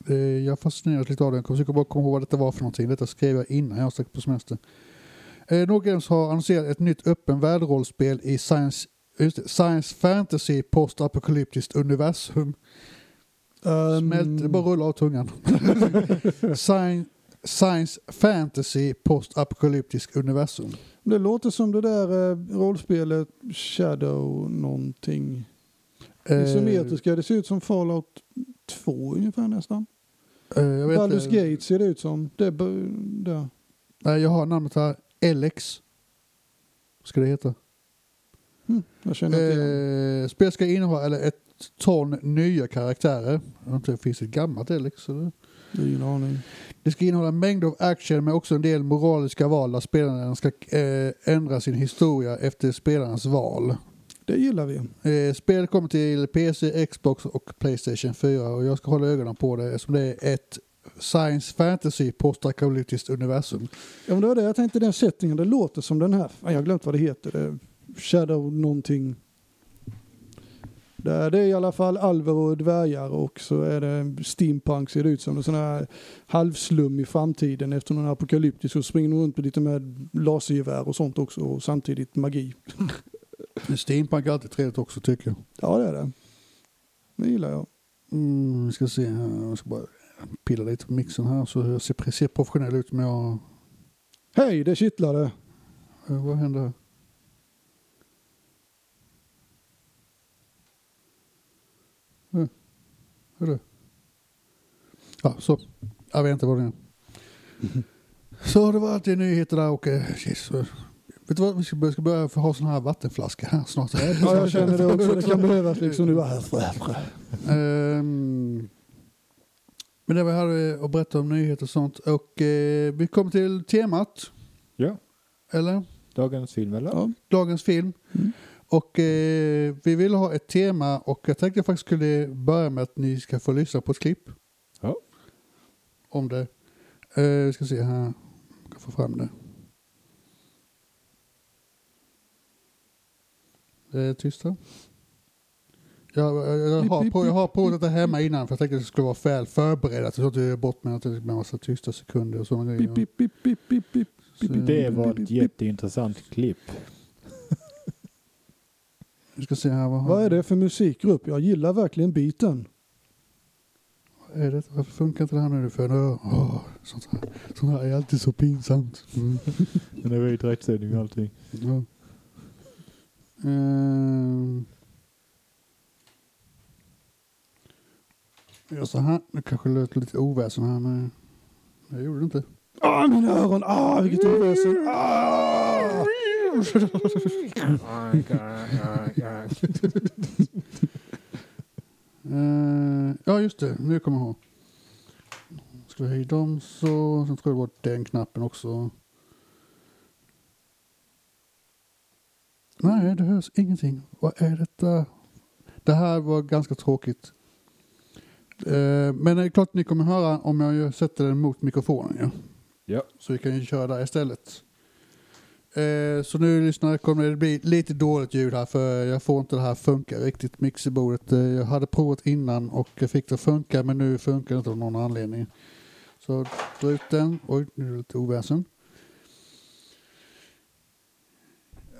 Eh, jag fascineras lite av det. Jag försöker bara komma ihåg vad detta var för någonting. Detta skrev jag innan jag stack på semester. Eh, Nordic Games har annonserat ett nytt öppen världsrollspel i science, det, science fantasy postapokalyptiskt universum. Um, Smält, det bara rulla av tungan. *laughs* science, science fantasy postapokalyptisk universum. Det låter som det där eh, rollspelet Shadow någonting. Eh, Isometriska, det ser ut som Fallout 2 ungefär nästan. eh, jag, vet, Baldur's eh, Gate ser det ut som. Det, där. Nej, jag har namnet här. LX. Ska det heta. Jag känner. Eh, spel ska innehålla eller ett ton nya karaktärer. Det finns ett gammalt LX. Eller? Ingen aning. Det ska innehålla mängder av action men också en del moraliska val där spelarna ska eh, ändra sin historia efter spelarnas val. Det gillar vi. Eh, spelet kommer till PC, Xbox och Playstation 4 och jag ska hålla ögonen på det eftersom det är ett science fantasy postapokalyptiskt universum. Ja, men det var det jag tänkte, den settingen, det låter som den här. Jag har glömt vad det heter. Shadow någonting. Det är, det är i alla fall alver och dvärgar och så är det steampunk ser det ut som. En sån här halvslum i framtiden efter någon apokalyptisk och springer runt med lite med lasergevär och sånt också och samtidigt magi. *laughs* Steampunk är alltid trevligt också tycker jag. Ja det är det. Det gillar jag. Mm, ska se här. Jag ska bara pilla lite på mixen här så jag ser, ser professionell ut men jag... Hej, det kittlade. Vad händer här? Eh, Hörru. Ja, så. Jag vet inte vad det är. *laughs* Så det var alltid nyheter där och eh, Jesus, Vet du vad, vi ska börja, ska börja ha sån här vattenflaska här snart. Ja, jag känner det också. Det kan *laughs* behövas liksom nu. Ehm, men det var jag hade att berätta om nyheter och sånt. Och eh, vi kommer till temat, Ja. eller? Dagens film eller? Ja. Dagens film. Och eh, vi ville ha ett tema och jag tänkte jag faktiskt skulle börja med att ni ska få lyssna på ett klipp. Ja. Om det. Eh, vi ska se här. Jag kan få fram det. Det är tyst här. Jag, jag, jag, har på, jag har provat detta hemma innan för jag tänkte att det skulle vara väl förberett. Så att jag gör bort det blir en massa tysta sekunder och sådana grejer. Det var ett jätteintressant klipp. Vi ska se här. Vad, har- Vad är det för musikgrupp? Jag gillar verkligen. Vad är det? Varför funkar inte det här nu för? Åh, sånt, här, sånt här är alltid så pinsamt. Mm. *laughs* Men det var ju direktsändning och allting. Ja. Ehm. Jag så här. Nu kanske låter lite oväsen här men jag gjorde det inte. Ah, mina öron! Ah, vilket oväsen! Ah! Ja just det, nu kommer jag ihåg. Ska vi höja dem så. Sen tror jag det var den knappen också. Nej, det hörs ingenting. Vad är detta? Det här var ganska tråkigt. Eh, men det är klart ni kommer höra om jag sätter den mot mikrofonen. Ja. Ja. Så vi kan ju köra där istället. Eh, så nu lyssnare kommer det bli lite dåligt ljud här för jag får inte det här funka riktigt. Mixerbordet. Eh, jag hade provat innan och jag fick det att funka men nu funkar det inte av någon anledning. Så dra ut den. Oj, nu är det lite oväsen.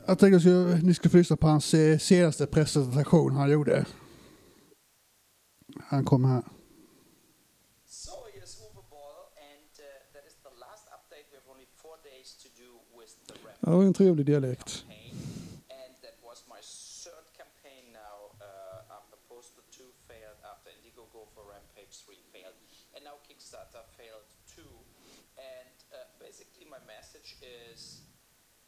Jag tänkte att ni ska få lyssna på hans eh, senaste presentation han gjorde. Han kom här. Uh, my message is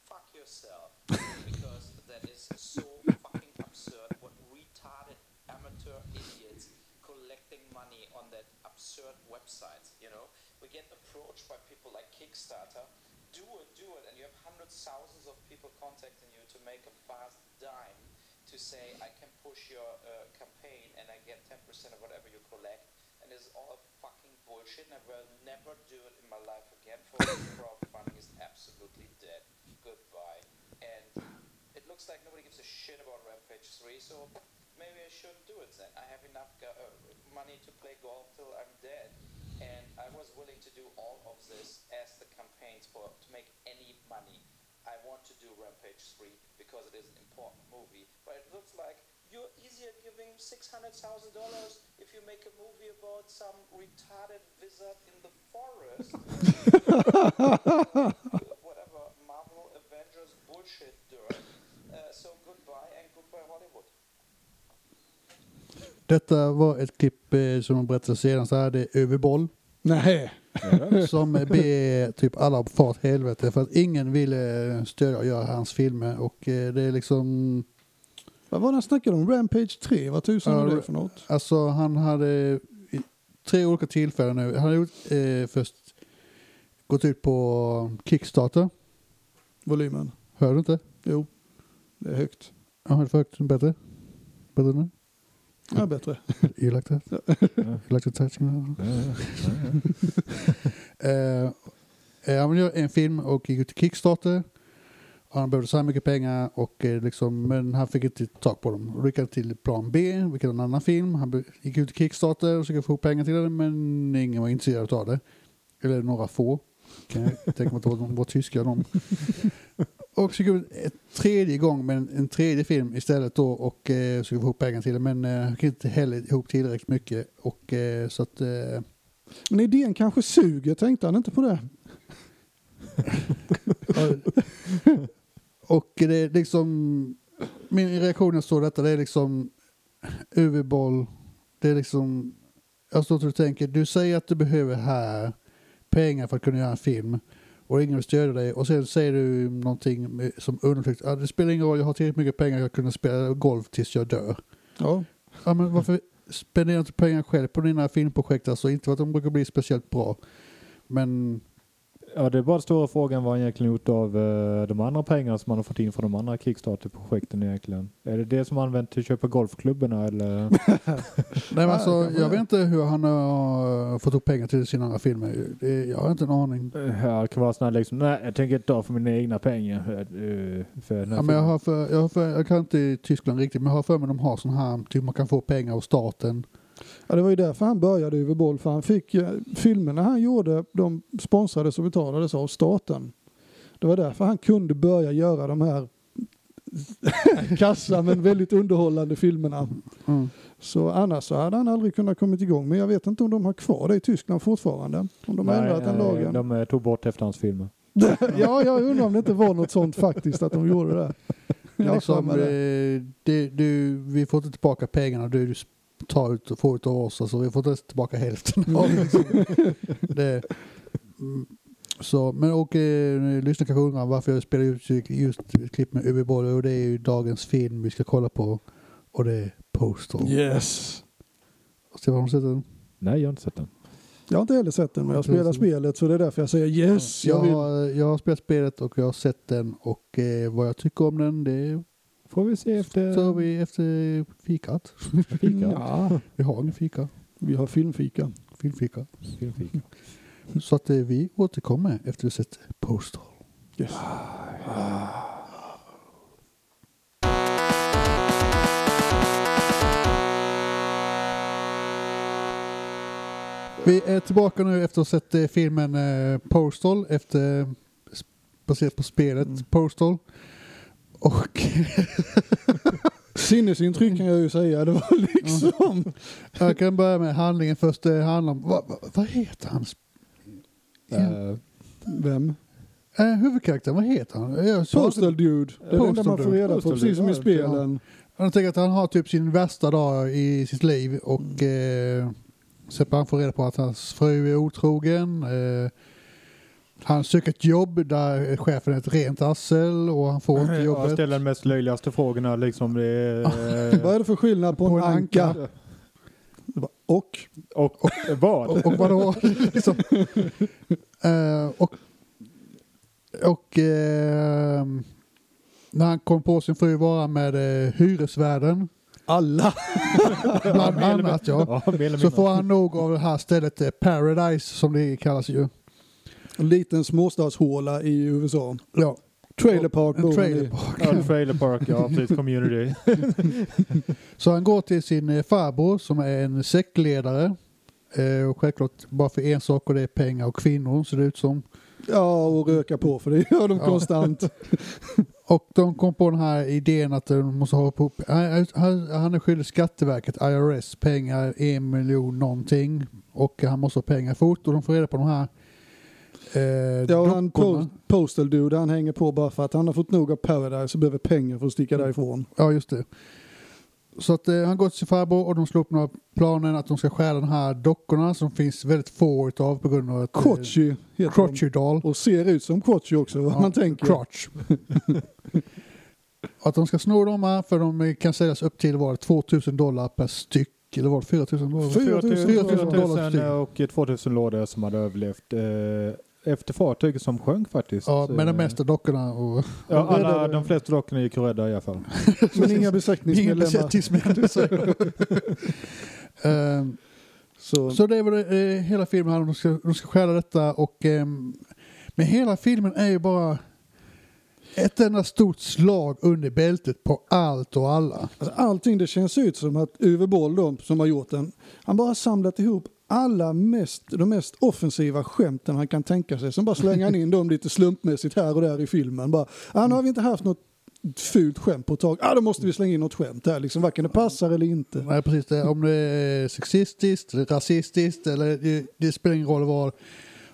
fuck yourself because that is so fucking absurd. What retarded amateur idiots collecting money on that absurd website. You know, we get uh, approached by people like Kickstarter. Do it, do it, and you have hundreds, thousands of people contacting you to make a fast dime to say I can push your uh, campaign and I get 10% of whatever you collect. And it's all fucking bullshit, and I will never do it in my life again. For crowdfunding is absolutely dead. Goodbye. And it looks like nobody gives a shit about Rampage 3, so maybe I shouldn't do it then. I have enough go- uh, money to play golf till I'm dead. And I was willing to do all of this as the campaigns for to make any money. I want to do Rampage 3 because it is an important movie. But it looks like you're easier giving $600,000 if you make a movie about some retarded wizard in the forest. *laughs* Whatever Marvel Avengers bullshit dirt. Uh, so goodbye and goodbye Hollywood. Detta var ett klipp eh, som de berättade senast. Här, det är Överboll. Nej. *laughs* som ber typ alla på fart helvete för att ingen ville stödja och göra hans filmer och eh, det är liksom Vad var det han snackade om? Rampage 3? Vad tusan var det för något? alltså han hade i tre olika tillfällen nu. Han hade gjort eh, först gått ut på Kickstarter. Volymen? Hör du inte? Jo, det är högt. Ja, är det för högt? Bättre? Bättre nu? Ja, bättre. *laughs* You like that? *laughs* You like the touch? *laughs* Eh, eh, han gjorde en film och gick ut till Kickstarter. Och han behövde så här mycket pengar och eh, liksom, men han fick inte tag på dem. Då gick han till plan B, vilket var en annan film. Han gick ut till Kickstarter och försökte få pengar till det men ingen var intresserad av det. Eller några få. Kan jag tänka mig att de var tyska de. Och så ut en tredje gång med en, en tredje film istället då och eh, så få ihop pengar till det. Men eh, fick inte heller ihop tillräckligt mycket. Och eh, så att eh, Men idén kanske suger, tänkte han inte på det? *laughs* Och det är liksom, min reaktion när jag såg detta det är liksom UV-boll, det är liksom, jag står och tänker, du säger att du behöver här pengar för att kunna göra en film och ingen vill stödja dig och sen säger du någonting som undanflykt. Ah, det spelar ingen roll, jag har tillräckligt mycket pengar, jag kunde spela golf tills jag dör. Ja. Ja, men varför spenderar inte pengar själv på dina filmprojekt? Alltså inte för att de brukar bli speciellt bra. Men Ja, det är bara stora frågan vad han egentligen gjort av eh, de andra pengarna som han har fått in från de andra Kickstarter-projekten egentligen. Är det det som han använt till att köpa golfklubborna eller? *laughs* Nej, men alltså, jag vet inte hur han har fått upp pengar till sina andra filmer. Det, jag har inte en aning. Ja, det kan vara här liksom, nej jag tänker inte ta för mina egna pengar. eh, För den här Ja, men jag, har för, jag, har för, jag kan inte i Tyskland riktigt, men jag har för mig att de har sån här, typ man kan få pengar av staten. Ja, det var ju därför han började Uwe Boll, för han fick filmerna han gjorde, de sponsrades och betalades av staten. Det var därför han kunde börja göra de här *laughs* kassa men väldigt underhållande filmerna. Mm. Så annars så hade han aldrig kunnat kommit igång. Men jag vet inte om de har kvar det i Tyskland fortfarande. Om de har Nej, ändrat den eh, lagen. De eh, tog bort efter hans filmer. *laughs* ja, jag undrar om det inte var något sånt faktiskt att de gjorde det. Jag liksom, det. eh, det, du, vi får inte tillbaka pengarna du tar ut och får ut av oss. Alltså, vi får inte tillbaka hälften av det, liksom. *laughs* det. Så, men och eh, lyssna kanske undrar varför jag spelar ut just klipp med Uwe Boll och det är ju dagens film vi ska kolla på och det är Postal. Yes. Stefan, har du sett den? Nej, jag har inte sett den. Jag har inte heller sett den men jag spelar spelet så det är därför jag säger yes. Jag Jag vill. har, jag har spelat spelet och jag har sett den och eh, vad jag tycker om den det Får vi se efter tar vi efter fikat. *laughs* fika. Ja, Vi har ingen fika. vi har filmfika. Filmfika. Filmfika. Så att eh, vi återkommer efter vi sett Postal. Yes. Vi är tillbaka nu efter att ha sett eh, filmen eh, Postal efter, baserat på spelet Mm. Postal. Och *laughs* Sinnesintryck kan jag ju säga. Det var liksom. jag kan börja med handlingen först. Det handlar om, vad, vad, vad heter han? Eh, Vem? Eh, huvudkaraktären, vad heter han? Jag, Postal Dude. Det är det enda man får reda på, Postal precis som i Dude, spelen. Jag tänker att han har typ sin värsta dag i sitt liv och eh, så han får reda på att hans fru är otrogen. Eh, han söker ett jobb där chefen är ett rent arsel och han får inte Jag jobbet. ställer den mest löjligaste frågorna liksom. Det är, *laughs* Vad är det för skillnad på, På en anka? anka. Och? och, och vad? Och, och vadå? *laughs* liksom. eh, och och eh, när han kom på sin fru vara med eh, hyresvärden, Alla. bland annat ja, Ja, så får han nog av det här stället eh, Paradise som det kallas ju. En liten småstadshåla i USA. Ja, Trailer park en trailer park. Ja, trailer park, ja precis. Community. *laughs* Så han går till sin eh, farbror som är en sektledare. Eh, och självklart bara för en sak och det är pengar och kvinnor ser det ut som. Ja, och röka på för det gör de Ja. konstant. *laughs* Och de kom på den här idén att de måste ha han, han han är skyldig Skatteverket, IRS, pengar, en miljon någonting. Och han måste ha pengar fort och de får reda på de här eh, Ja, och han post, Postal Dude han hänger på bara för att han har fått nog av Paradise och behöver pengar för att sticka därifrån. Ja, just det. Så att eh, han går till sin farbror och de slår upp några planen att de ska stjäla de här dockorna som finns väldigt få utav på grund av att... eh, Crotchy heter Crotchy-doll. de. Och ser ut som Crotchy också, vad Ja, man tänker. Crotch. *laughs* att de ska sno dem här för de kan säljas upp till var det 2000 dollar per styck. Eller var det 4000 dollar? 4000 4000 dollar 4000 styck. och 2000 lådor som hade överlevt eh, efter fartyget som sjönk faktiskt. Ja, med de Eh, mesta dockorna och Ja, alla, de flesta dockorna gick rädda i alla fall. *laughs* Men inga ingen besättningsmedlemmar. *laughs* Ehm, Så, Så det var det, eh, hela filmen här, de ska, de ska stjäla detta och ehm, men hela filmen är ju bara ett enda stort slag under bältet på allt och alla. alltså, allting det känns ut som att Uwe Boll då, som har gjort den, han bara samlat ihop alla mest, de mest offensiva skämten han kan tänka sig. Sen bara slänger han in dem lite slumpmässigt här och där i filmen. Bara, ah, nu har vi inte haft något fult skämt på ett tag. Ah, då måste vi slänga in något skämt här, liksom, varken det passar eller inte. Nej, precis det. Om det är sexistiskt, eller rasistiskt eller det, det spelar ingen roll vad.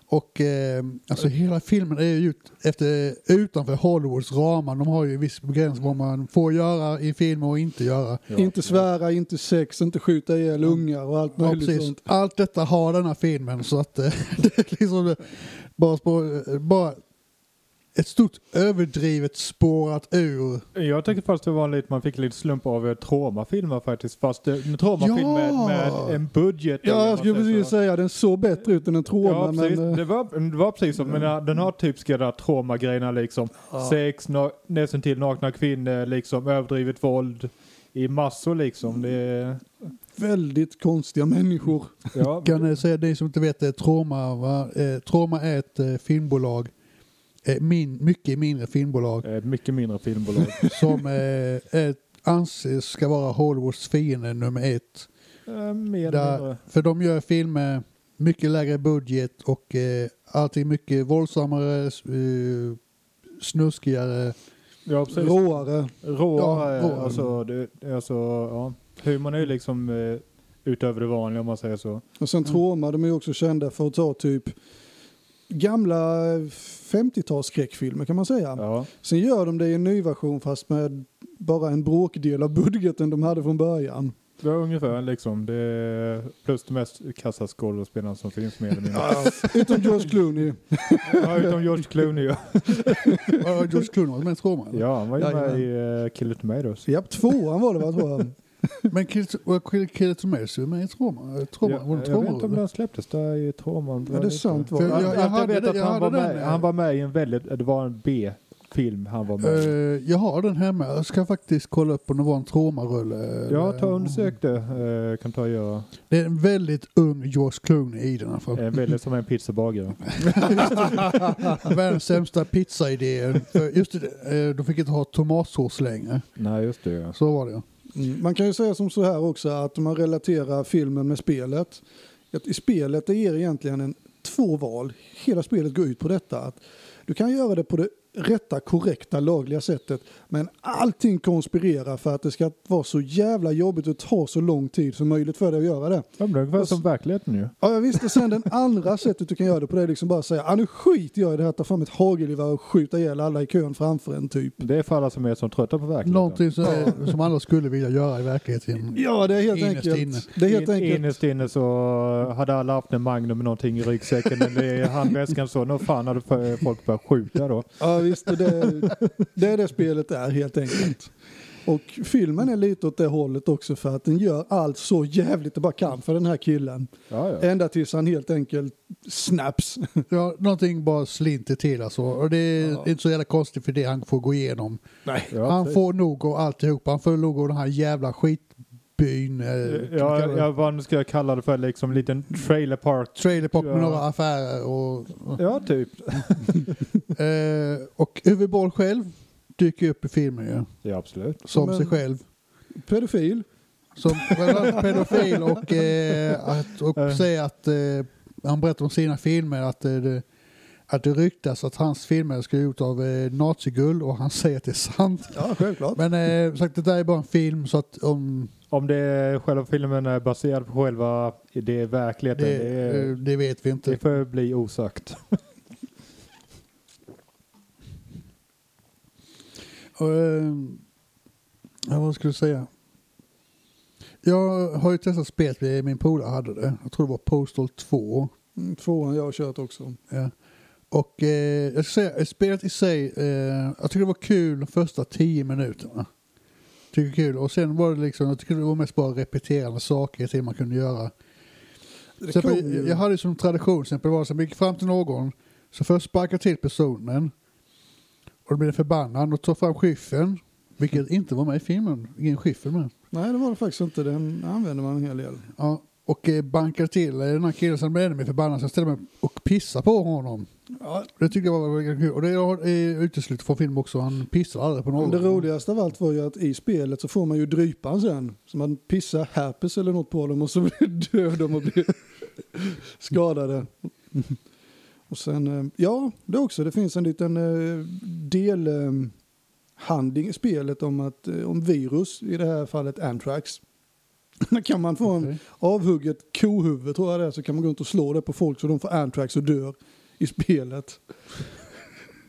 Och eh, alltså hela filmen är ju ut efter, utanför Hollywoods ramar. De har ju viss begränsning vad man får göra i film och inte göra. Ja. Inte svära, inte sex, inte skjuta ihjäl ungar och allt Ja, möjligt precis. sånt. Allt detta har den här filmen så att eh, *laughs* det är liksom eh, bara, spå- bara ett stort överdrivet spårat ur. Jag tycker faktiskt det var lite, man fick lite slump av eh, traumafilmer faktiskt. Fast eh, en traumafilm Ja! med, med en budget. Ja, jag skulle precis säga den såg bättre ut än en trauma. Ja, precis. men, eh, det, var, det var precis så. Men ja, den har typiska där traumagrejerna liksom. Sex, na, nästan till nakna kvinnor, liksom överdrivet våld i massor liksom. Det är, väldigt konstiga människor. ja, Kan jag säga, ni som inte vet det, Trauma, va? Eh, Trauma är ett eh, filmbolag, min, mycket mindre filmbolag, ett mycket mindre filmbolag. *laughs* som eh, anses ska vara Hollywoods fiende nummer ett. Eh, Mer eller Där, mindre. för de gör filmer mycket lägre budget och eh, allting mycket våldsammare, eh, snuskigare. Ja, precis. Råare. Råare, Ja, råare. alltså, det, alltså ja. Humorn är ju liksom eh, utöver det vanliga om man säger så. Och sen trauma, de är ju också kända för att ta typ gamla 50-tals skräckfilmer kan man säga. Ja. Sen gör de det i en ny version fast med bara en bråkdel av budgeten de hade från början. Ja, ungefär liksom. Det är plus de mest kassa skådespelarna som finns mer eller mindre. Utom George Clooney. ja, utom George Clooney ja. Ja, George Clooney var med i eller? Ja, han var ju med i uh, Killer Tomatoes. Japp, tvåan var det va tror jag. *laughs* Men Kill Kill- Kill Tomatoes är med i Trauma. Eh, trauma Ja, jag vet inte om den släpptes där i Trauman. Ja, det är sant var jag- det. Jag, jag jag, hade vet det- att jag han var, med, den, han eh, var med i en väldigt, det var en B-film han var med. Eh, jag har den hemma. Jag ska faktiskt kolla upp om det var en Traumarulle. Ja, eller- ta och undersök det. Eh, kan ta och göra. Det är en väldigt ung George Clooney i den fall. Eh, väldigt som en pizzabagare. *laughs* Världens sämsta pizzaidé. För Just det, eh, de fick inte ha tomatsås längre. Nej, just det. Ja. Så var det ja. Mm, man kan ju säga som så här också att man relaterar filmen med spelet. Att I spelet det ger egentligen en, två val. Hela spelet går ut på detta. Att du kan göra det på det rätta, korrekta, lagliga sättet. Men allting konspirerar för att det ska vara så jävla jobbigt och ta så lång tid som möjligt för dig att göra det. Ja, men det är ungefär som verkligheten ju. Ja, jag visste sen den andra *laughs* sättet du kan göra det på det är liksom bara säga, ah, nu skiter jag i det här, ta fram ett hagelgevär och skjuta ihjäl alla i kön framför en typ. Det är för alla som är som trötta på verkligheten. Någonting som, är, som andra skulle vilja göra i verkligheten. Ja, det är helt Innerst enkelt. inne. Det är helt In, enkelt. Innerst inne så hade alla haft en Magnum med någonting i ryggsäcken eller i handväskan så. Nå fan hade folk börjat skjuta då. Ja visst, det, det är det spelet är helt enkelt. Och filmen är lite åt det hållet också för att den gör allt så jävligt det bara kan för den här killen. Ja, ja. Ända tills han helt enkelt snaps. Ja, någonting bara slinter till alltså. Och det är Ja. inte så jävla konstigt för det han får gå igenom. Nej. ja han får nog gå alltihop. Han får nog gå den här jävla skitbyn. Eh, Ja, kalla det. ja, vad nu ska jag kalla det för, liksom en liten trailer park. Trailer park med Ja. några affärer och... Ja, typ. *laughs* Eh, och Uwe Boll själv dyker upp i filmen ju. Ja, absolut. Som Men- sig själv. Pedofil. Som pedofil och, eh, att, och Eh. säger att eh, han berättar om sina filmer att, eh, det, att det ryktas att hans filmer ska ut av eh, naziguld och han säger att det är sant. Ja, självklart. Men eh, sagt det där är bara en film så att om Om det är själva filmen är baserad på själva det är verkligheten, det, det, eh, är, det vet vi inte. det får bli *laughs* eh, ja, vad skulle jag säga? Jag har ju testat spelet, min polare hade det. Jag tror det var Postal 2. Mm, Tvåan jag har kört också. Ja. Och eh, jag ska säga, spelet i sig, eh, jag tycker det var kul de första tio minuterna. Tycker kul. Och sen var det liksom, jag tycker det var mest bara repeterande saker till man kunde göra. Kom jag, jag hade som tradition, exempel var så att jag gick fram till någon, så först sparkar till personen. Och då blir den förbannad och tar fram skyffeln. Vilket inte var med i filmen. Ingen skyffel med. Nej, det var det faktiskt inte. Den använder man en hel del. Ja, och eh, bankar till eh, den här killen som blev ännu mer förbannad. Så jag ställde mig och pissade på honom. Ja, Det tyckte jag var väldigt kul. Och det är uteslutet från film också. Han pissar aldrig på någon. det roligaste av allt var ju att i spelet så får man ju drypan sen. Så man pissar herpes eller något på dem och så *laughs* död de och blir *laughs* skadade. Och sen, eh, ja, det också. Det finns en liten eh, delhandling i spelet om, att, eh, om virus, i det här fallet anthrax. *laughs* kan man få en avhugget kohuvud tror jag det är, så kan man gå runt och slå det på folk så de får antrax och dör i spelet.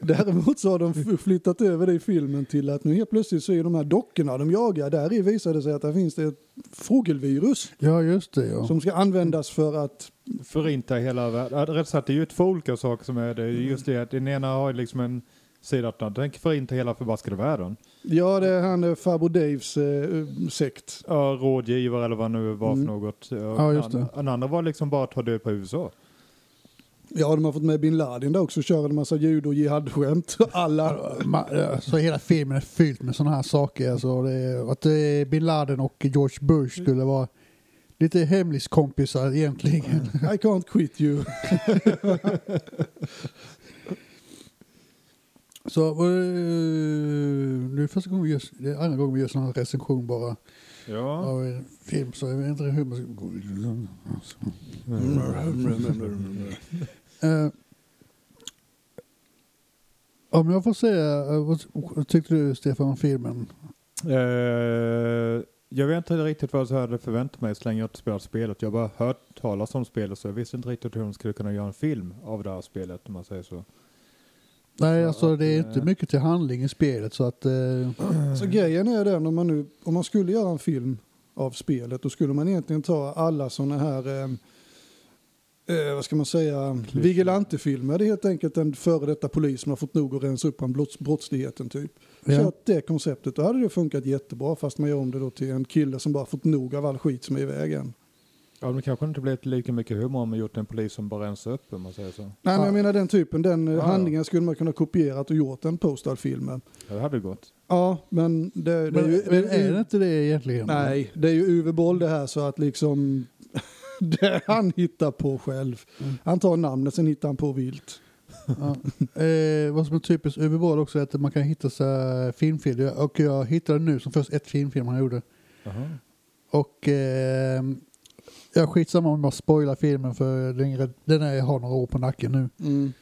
Däremot så har de flyttat över det i filmen till att nu helt plötsligt så är de här dockorna de jagar, där i visar det sig att där finns det ett fågelvirus Ja, just det ja. som ska användas för att Förinta hela världen. Rätt sagt, det är ju två olika saker som är det. Mm. Just det att den ena har liksom en sida att den tänker förinta hela förbaskade världen. Ja, det är han eh, farbror Daves eh, sekt. Ja, rådgivare eller vad det nu var för Mm. något. Ja, just det. Den andra var liksom bara att ta död på USA. Ja, de har fått med bin Laden där också, kör en massa judo och jihadskämt. *laughs* Alla. Så hela filmen är fylld med sådana här saker. Alltså det att det är bin Laden och George Bush skulle vara lite hemliskompisar egentligen. I can't quit you. *laughs* Så eh, nu är första gången vi gör, det är andra gången vi gör sån här recension bara Ja. av en film så jag vet inte hur man ska... Eh, om jag får säga, eh, vad, tyckte du Stefan om filmen? Eh, jag vet inte riktigt vad jag hade förväntat mig så länge jag inte spelat spelet. Jag har bara hört talas om spelet så jag visste inte riktigt hur de skulle kunna göra en film av det här spelet om man säger så. Nej, Så alltså att, det är eh, inte mycket till handling i spelet så att... Eh, Så grejen är den om man nu, om man skulle göra en film av spelet då skulle man egentligen ta alla sådana här eh, eh, vad ska man säga, vigilantefilmer. Det är helt enkelt en före detta polis som har fått nog att rensa upp bland brotts, brottsligheten typ. ja. Kört det konceptet, då hade det funkat jättebra fast man gör om det då till en kille som bara fått nog av all skit som är i vägen. Ja, men det kanske inte blivit lika mycket humor om man gjort en polis som bara rensar upp om man säger så. Nej men Ja. jag menar den typen, den eh, Ja, ja. handlingen skulle man kunna kopierat och gjort en postal-filmen. Ja, det hade gått. Ja, men det, det Men, är ju... men är det inte det egentligen? Nej, det är ju Uwe Boll det här så att liksom *laughs* det han hittar på själv. Mm. Han tar namnet, sen hittar han på vilt. Ja. Eh, vad som är typiskt Uwe Boll också är att man kan hitta så här filmfilm. Och jag hittade nu som först ett filmfilm han gjorde. Jaha. Och eh, jag skitsamma om jag spoilar filmen för den, den är, har några år på nacken nu. Mm.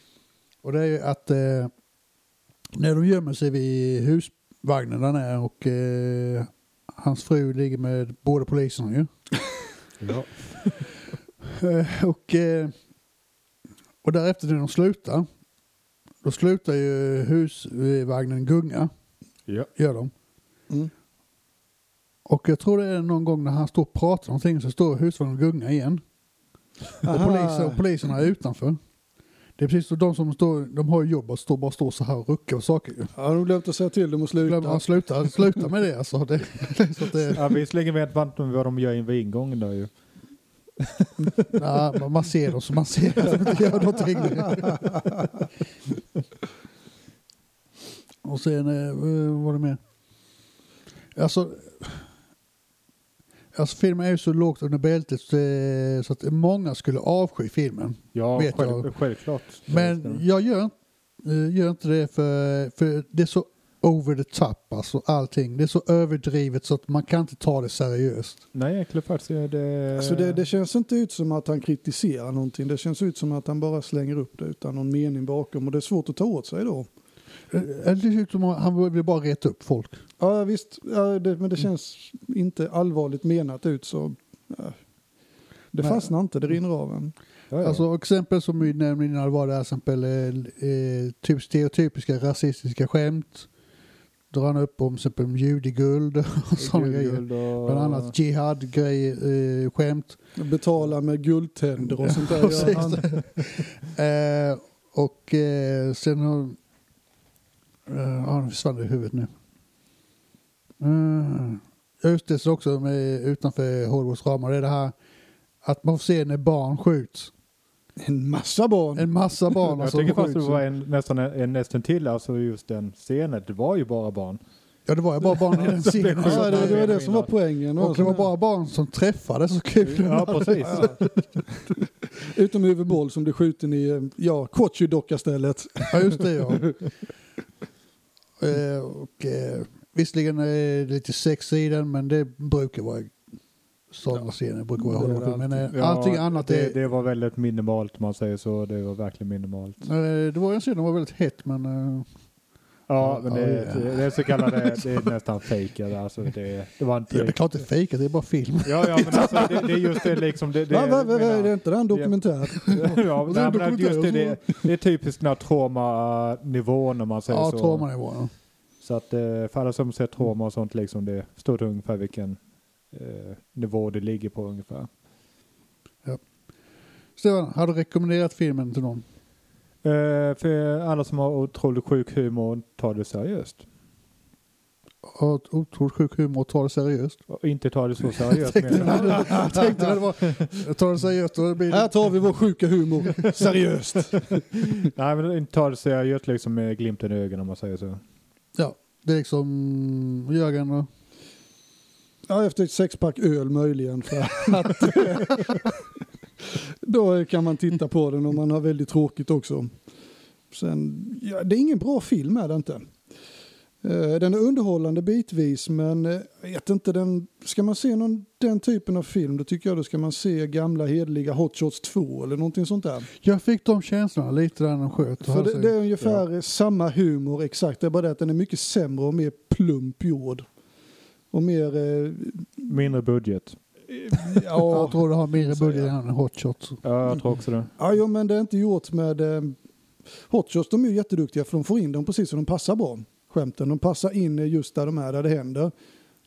Och det är ju att eh, när de gömmer sig vid husvagnen där nere och eh, hans fru ligger med båda poliserna ju. *laughs* Ja. *laughs* Eh, och, eh, och därefter när de slutar, då slutar ju husvagnen gunga, ja. gör de. Mm. Och jag tror det är någon gång när han står och pratar någonting så står husvagnen och gunga igen. Och, Aha. polisen, och poliserna är utanför. Det är precis så de som står, de har jobb att stå, bara stå så här och rucka och saker. ju. Ja, de glömt att säga till dem att sluta. Glöm, ja, sluta, sluta med det alltså. Det, *laughs* så att det, ja visserligen vet man inte vad de gör in vid ingången där ju. *laughs* ja, man- man ser dem så man ser att de inte gör någonting. *laughs* Och sen, eh, vad var det mer? Alltså, alltså filmen är ju så lågt under bältet så att många skulle avsky filmen. Ja, Vet själv, jag. självklart. Men jag gör, eh, gör inte det för, för det är så over the top alltså allting. Det är så överdrivet så att man kan inte ta det seriöst. Nej, egentligen faktiskt är det... Alltså det, det känns inte ut som att han kritiserar någonting. Det känns ut som att han bara slänger upp det utan någon mening bakom. Och det är svårt att ta åt sig då. Eh, Det ser ut som att han vill bara reta upp folk. Ja visst, ja, det, men det känns inte allvarligt menat ut så... Ja. Det Nej. fastnar inte, det rinner av en. Ja, ja. Alltså exempel som vi nämnde innan var det här exempel eh, eh, typ stereotypiska rasistiska skämt. Drar han upp om exempel judeguld och *laughs* sådana grejer. och- Bland annat jihad-grejer, eh, skämt. Betala med guldtänder och sånt där. Han. *laughs* Eh, och eh, sen har... Eh, ja, nu försvann det i huvudet nu. Uh, just det, så också med, utanför Hollywoods ramar, det är det här att man får se när barn skjuts. En massa barn. En massa barn Jag alltså, tycker fast det var en, nästan en, en nästan till, alltså just den scenen, det var ju bara barn. Ja, det var ju bara barn i den *laughs* scenen. det Ja, det, det var det som var poängen. Och det var bara barn som träffades så kul. Ja, precis. Utom Uwe Boll som blev skjuten i, ja, Kochi-docka stället. Ja, just det ja. Eh, och, eh, visserligen är det lite sex i den, men det brukar vara sådana scener. brukar vara Det. Men eh, Ja, allting annat det, är... det var väldigt minimalt man säger så, det var verkligen minimalt. Eh, det var en scen som var väldigt hett, men... Eh, Ja, men det, Ja, det, det är så kallade, det är nästan fejkade. Alltså det, det var inte... Ja, det är klart det är fejkat, det är bara film. Ja, ja, men alltså det, det är just det liksom. Det, det, Va, va, va, menar- är det inte det en dokumentär? *laughs* ja, det är nej, men just det, det, det är typiskt den här trauma-nivån om man säger Ja, så. traumanivån. Så att eh, för alla som sett trauma och sånt liksom, det står ungefär vilken eh, nivå det ligger på ungefär. Stefan, har du rekommenderat filmen till någon? Eh, för alla som har otroligt sjuk humor, ta det seriöst. Otroligt sjuk humor och tar det seriöst? Och inte ta det så *laughs* seriöst tänkte, menar jag. jag tänkte när det var, tar det seriöst då blir Här det... tar vi vår sjuka humor. *laughs* Seriöst. *laughs* Nej men inte ta det seriöst liksom med glimten i ögonen om man säger så. Ja, det är liksom Jörgen och... Ja, efter ett sexpack öl möjligen. För att, då kan man titta på den om man har väldigt tråkigt också. Sen, ja, det är ingen bra film är det inte. Eh, Den är underhållande bitvis men eh, jag vet inte, den, ska man se någon, den typen av film då tycker jag då ska man se gamla hederliga Hot Shots 2 eller någonting sånt där. Jag fick de känslorna lite där de sköt. och För det, det är ungefär samma humor exakt, det är bara det att den är mycket sämre och mer plump gjord. Och mer, eh, Mindre budget. Ja, Jag tror det har mindre budget än Hot Shots. Ja, jag tror också det. Ja, jo, men det är inte gjort med... Eh, Hotshots, de är ju jätteduktiga för de får in dem precis som de passar bra. Skämten, de passar in just där de är, där det händer.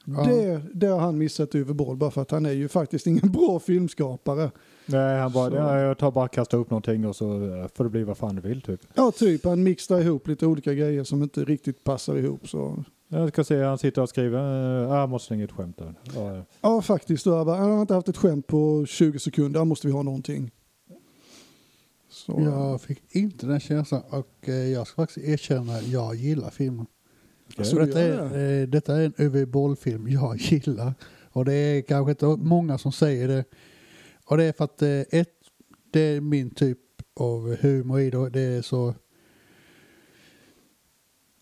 Ja. Det, det har han missat över boll bara för att han är ju faktiskt ingen *laughs* bra filmskapare. Nej, han bara, Så. ja, jag tar bara kasta upp någonting och så eh, får det bli vad fan du vill typ. Ja, typ han mixar ihop lite olika grejer som inte riktigt passar ihop. Så. Jag ska se, han sitter och skriver, äh, jag måste slänga ett skämt där. Ja, Ja, faktiskt. Då, han har inte haft ett skämt på 20 sekunder, här måste vi ha någonting. Så, Jag fick inte den känslan och eh, jag ska faktiskt erkänna att jag gillar filmen. okej. Så- Så detta, är, eh, detta är en över bollfilm jag gillar. Och det är kanske inte många som säger det. Och det är för att eh, ett, det är min typ av humor i det. Det är så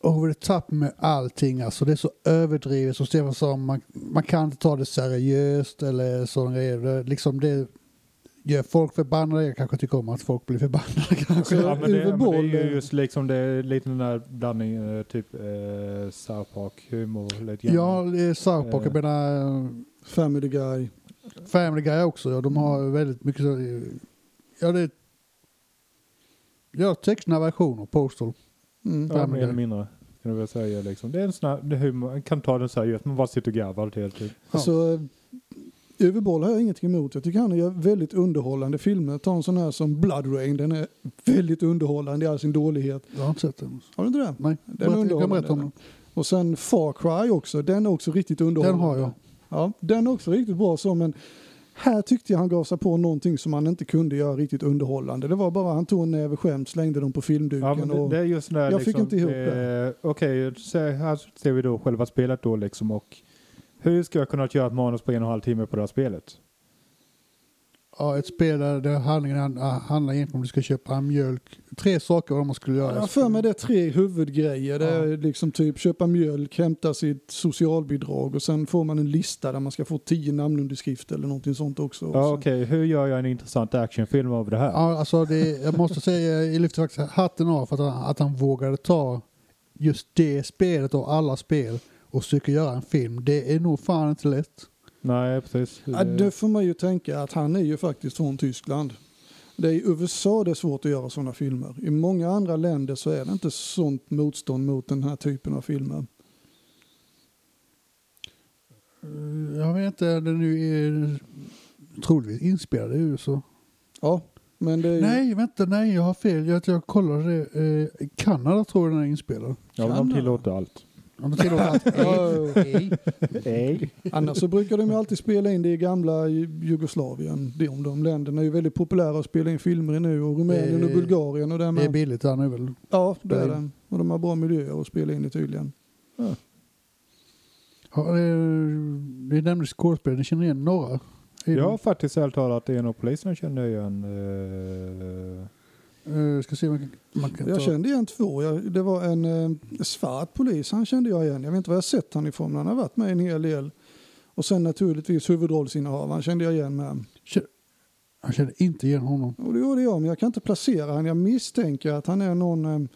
over the top med allting. Alltså det är så överdrivet. Som Stefan sa, man, man kan inte ta det seriöst eller sådana grejer. Det, liksom det gör folk förbannade. Jag kanske tycker om att folk blir förbannade *laughs* kanske. Ja, men det, men det är ju just liksom, det lite den där blandningen, eh, typ eh, South Park-humor. Ja, det är South Park. Jag Eh. menar Family Guy. Family Guy också. Ja, de har väldigt mycket så, ja, det Ja, tecknade versioner, Postal. Mm. Ja, mer eller mindre. Kan du väl säga liksom. Det är en sån här det är humor, man kan ta den seriöst, man bara sitter och garvar hela tiden. Alltså, Uwe Boll har jag ingenting emot. Jag tycker han gör väldigt underhållande filmer. Ta en sån här som Blood Rain. Den är väldigt underhållande i all sin dålighet. Jag har inte sett den. Har du inte det? Nej, Den är berätta om underhållande. den. Och sen Far Cry också. Den är också riktigt underhållande. Den har jag. Ja, den är också riktigt bra så. Men här tyckte jag han gav sig på någonting som han inte kunde göra riktigt underhållande. Det var bara han tog en näve skämt, slängde dem på filmduken. Ja, det, och, det är just den där, Jag fick liksom, inte ihop det. Okej, så här ser vi då själva spelet då liksom och hur ska jag kunna göra ett manus på en och en halv timme på det här spelet? Ja, ett spel där det handlingen handlar egentligen om att du ska köpa mjölk. Tre saker vad man skulle göra. jag för mig det är tre huvudgrejer. Det är liksom typ köpa mjölk, hämta sitt socialbidrag och sen får man en lista där man ska få tio namnunderskrifter eller någonting sånt också. Ja, sen- okej, hur gör jag en intressant actionfilm av det här? Ja, alltså det, jag måste säga, jag lyfter faktiskt hatten av för att han, att han vågade ta just det spelet och alla spel och försöka göra en film. Det är nog fan inte lätt. Nej, precis. Ja, det får man ju tänka att han är ju faktiskt från Tyskland. Det är i USA det är svårt att göra sådana filmer. I många andra länder så är det inte sånt motstånd mot den här typen av filmer. Eh, Jag vet inte, den nu är troligtvis inspelad i USA. Ja, men det är ju... Nej, vänta, nej, jag har fel. Jag, jag kollade det. Eh, Kanada tror jag den är inspelad. ja, men de Kanada. tillåter allt. Om de tillåter allt. *laughs* Ja, Nej. Annars så brukar de ju alltid spela in det i gamla Ju- Jugoslavien. De, de länderna är ju väldigt populära att spela in filmer i nu och Rumänien och Bulgarien och där Det är med. billigt där nu väl? Ja, det är det. Och de har bra miljöer att spela in i tydligen. Ja, eh, det nämnde skådespelare, ni känner igen några? Det- faktiskt ärligt talat en av poliserna känner jag igen. eh, Eh, ska se man man kan Jag ta... kände igen två. Jag, det var en eh, svart polis, han kände jag igen. Jag vet inte vad jag sett han ifrån, men han har varit med en hel del. Och sen naturligtvis huvudrollsinnehavaren kände jag igen med. Jag känner inte igen honom. Och det gjorde jag, men jag kan inte placera han. Jag misstänker att han är någon eh,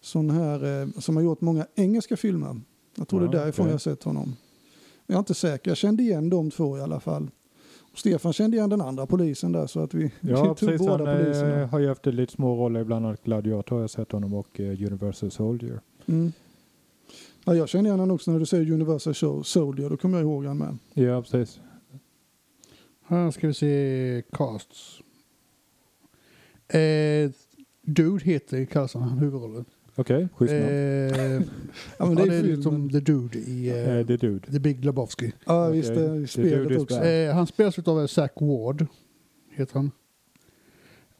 sån här eh, som har gjort många engelska filmer. Jag tror Ja, det är därifrån okej. jag sett honom. Jag är inte säker, jag kände igen de två i alla fall. Stefan kände igen den andra polisen där så att vi, *laughs* Ja, vi tog precis. Han båda poliserna. eh, har ju haft lite små roller i bland annat Gladiator har jag sett honom och eh, Universal Soldier. Mm. Ja, jag känner igen honom också när du säger Universal Sol- Soldier, då kommer jag ihåg han med. Ja, precis. Här ska vi se casts. Eh, Dude heter kallas han huvudrollen. Okej, schysst namn. Eh, *laughs* Ja, men det är filmen. som The Dude i eh, Eh, är Dude. The Big Lebowski. Ja, visst Det spelet också. Eh, han spelas av Zack Ward, heter han.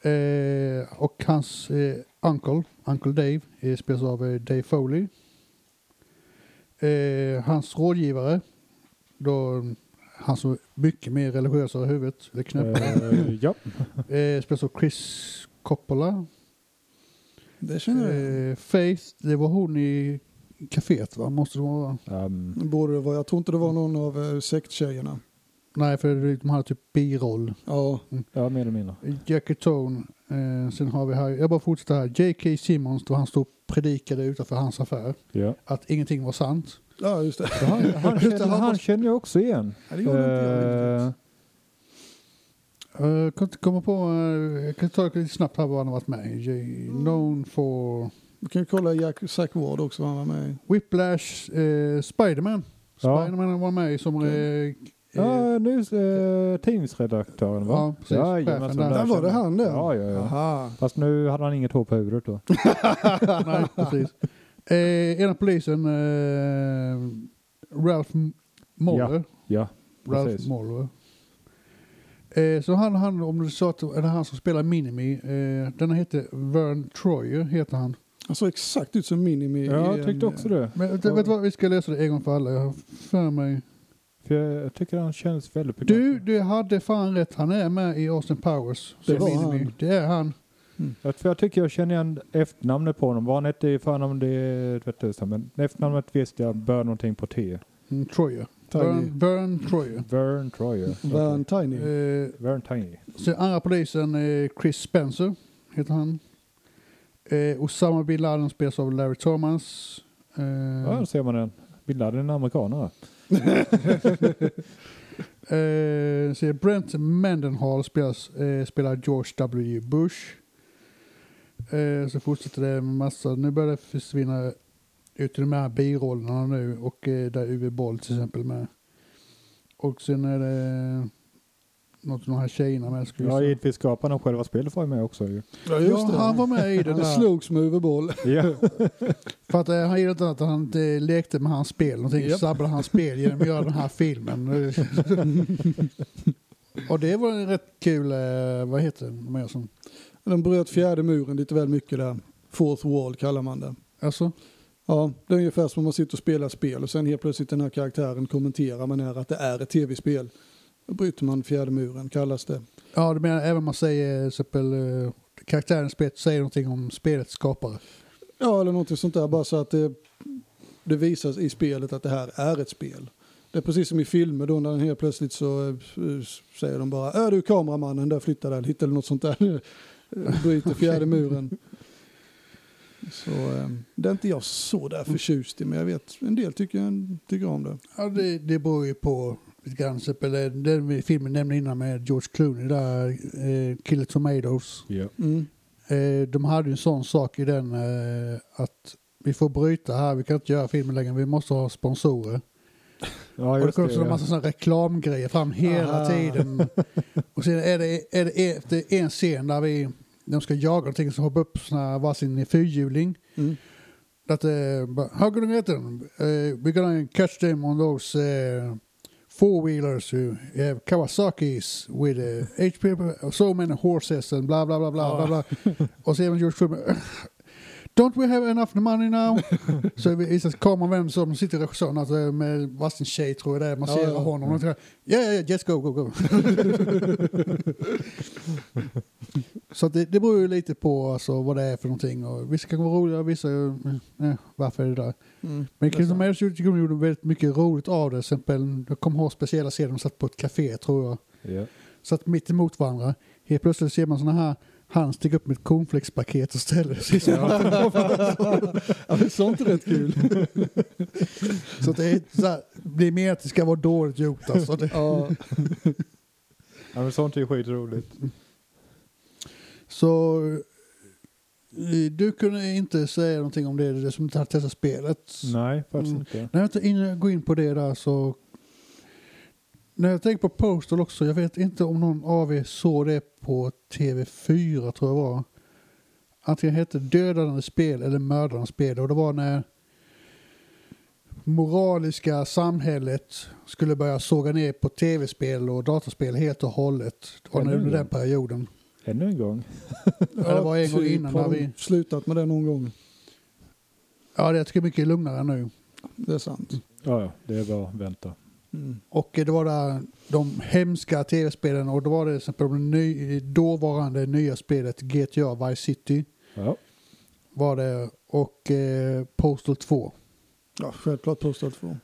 Eh, och hans eh, uncle, Uncle Dave, eh, spelas av eh, Dave Foley. Eh, hans rådgivare, då han som är mycket mer religiös i huvudet, eller knäppare, Eh, ja. eh, spelas av Chris Coppola. Det känner jag. Eh, Faith, det var hon i kaféet va? Måste det vara? Um, Borde det vara. Jag tror inte det var någon av uh, sekttjejerna. Nej, för de hade typ biroll. Ja, ja, mer eller mindre. Jackie Tone. Eh, sen har vi här, jag bara fortsätter här. J.K. Simmons då han stod och predikade utanför hans affär. Ja. Att ingenting var sant. ja just det. Så han, han, *laughs* känner, han känner jag också igen. Ja, det gjorde inte jag Eh, riktigt. Jag kan inte komma på, eh, jag kan ta lite snabbt här vad han har varit med i. J- Known for Du kan ju kolla Jack, Zack Ward också vad han var med i. Whiplash, eh, Spiderman. Ja. Spiderman var med i som... Eh, eh, Ja, nu uh, tidningsredaktören va? Ja, precis. Jajamensan, Chefen där. där var det han där. Ja, ja, ja. Aha. Fast nu hade han inget hår på huvudet då. *laughs* Nej, precis. Eh, ena polisen, eh, Ralph Moller. Ja, Ralph precis. Moller. Eh, så han, han, om du sa att det är han som spelar Minimi, eh, den heter Vern Troyer, heter han. Han såg exakt ut som Minimi. Ja, jag tyckte också det. Men vet du vet du vad, vi ska läsa det en gång för alla. Jag har för mig. För jag tycker han känns väldigt bekant. Du, du hade fan rätt. Han är med i Austin Powers. Det var Minimi. han. Det är han. Jag, för jag tycker jag känner igen efternamnet på honom. Vad han hette i förnamn det vet jag inte. Men efternamnet visste jag bör någonting på T. Mm, Troyer. Vern, Vern Troyer. Vern Troyer. Van Tiny. Eh, Vern Tiny. sen andra polisen, eh, Chris Spencer, heter han. Eh, Osama bin Laden spelas av Larry Thomas. Eh, Ja, där ser man den. Bildade en amerikanare. *laughs* *laughs* Eh, så Brent Mendenhall spelas, eh, spelar George W. Bush. Eh, så fortsätter det med massa, nu börjar det försvinna ut i de här birollerna nu och eh, där Uwe Boll till exempel med. Och sen är det något av de här tjejerna med. Vi Ja, givetvis skaparna av själva spelet var med också ju. Ja, ja, han var med i den Han där. slogs med huvudboll. Ja. *laughs* För att eh, han gillade inte att han inte lekte med hans spel. Någonting Japp. sabblade hans spel genom att göra den här filmen. *laughs* och det var en rätt kul, eh, vad heter som? De bröt fjärde muren lite väl mycket där. Fourth wall kallar man det. Alltså? Ja, det är ungefär som om man sitter och spelar spel och sen helt plötsligt den här karaktären kommenterar man är att det är ett tv-spel. Då bryter man fjärde muren kallas det. Ja, du menar även om man säger till exempel eh, karaktären spelet säger någonting om spelets skapare. Ja, eller någonting sånt där. Bara så att det, det visas i spelet att det här är ett spel. Det är precis som i filmer då när den helt plötsligt så eh, säger de bara Är du kameramannen där flyttar den hit eller något sånt där. *laughs* Bryter fjärde muren. Så eh, det är inte jag så där förtjust i men jag vet en del tycker, tycker om det. Ja, det, det beror ju på lite grann. Eh, den filmen nämnde innan med George Clooney där, eh, Killer Tomatoes. ja. Mm. Eh, de hade ju en sån sak i den eh, att vi får bryta här, vi kan inte göra filmen längre, vi måste ha sponsorer. *laughs* Ja, och det just kommer det. så en massa såna reklamgrejer fram hela Aha. tiden. och sen är det, är det efter en scen där vi, de ska jaga någonting så hoppar upp såna varsin fyrhjuling. Mm. That, uh, but how gonna get them? Uh, we're gonna catch them on those uh, four wheelers who have Kawasaki's with uh, HP, so many horses and bla bla bla bla bla bla. Och så även George Clooney. Don't we have enough money now? *laughs* så visar kameran vem som sitter i regissören alltså, med varsin tjej tror jag det är. Man ser Ja, ja. honom. Och ja, ja, ja, just go, go, go. *laughs* *laughs* så att det, det beror ju lite på alltså, vad det är för någonting. Och vissa kan vara roliga, vissa, eh, eh, varför är det där? Mm. Men sant. Meadows gjorde de gjorde väldigt mycket roligt av det. Till exempel, jag kommer ihåg speciella scener de satt på ett café tror jag. Ja. Satt mitt emot varandra. Helt plötsligt ser man såna här Han sticker upp med ett cornflakespaket och ställer sig så. *laughs* Ja, *laughs* det är sånt är rätt kul. *laughs* så det, är så här, det är mer att det ska vara dåligt gjort alltså. Det, Ja, Ja, men sånt är ju skitroligt. Så eh, du kunde inte säga någonting om det, det som inte hade testat spelet. Nej, faktiskt Mm. inte. När jag inte går in på det där så... När jag tänker på Postal också, jag vet inte om någon av er såg det på TV4 tror jag var. Antingen hette Dödande spel eller Mördande spel och det var när moraliska samhället skulle börja såga ner på tv-spel och dataspel helt och hållet. Det var under den perioden. Ännu en gång. Ja, det var en gång typ innan har vi... slutat med det någon gång. Ja, det jag tycker jag är mycket lugnare nu. Det är sant. Ja, ja, det är bara att vänta. Mm. Och det var där de hemska tv-spelen och då var det till exempel det ny, dåvarande nya spelet GTA Vice City Ja. var det och eh, Postal 2. Ja, självklart Postal 2.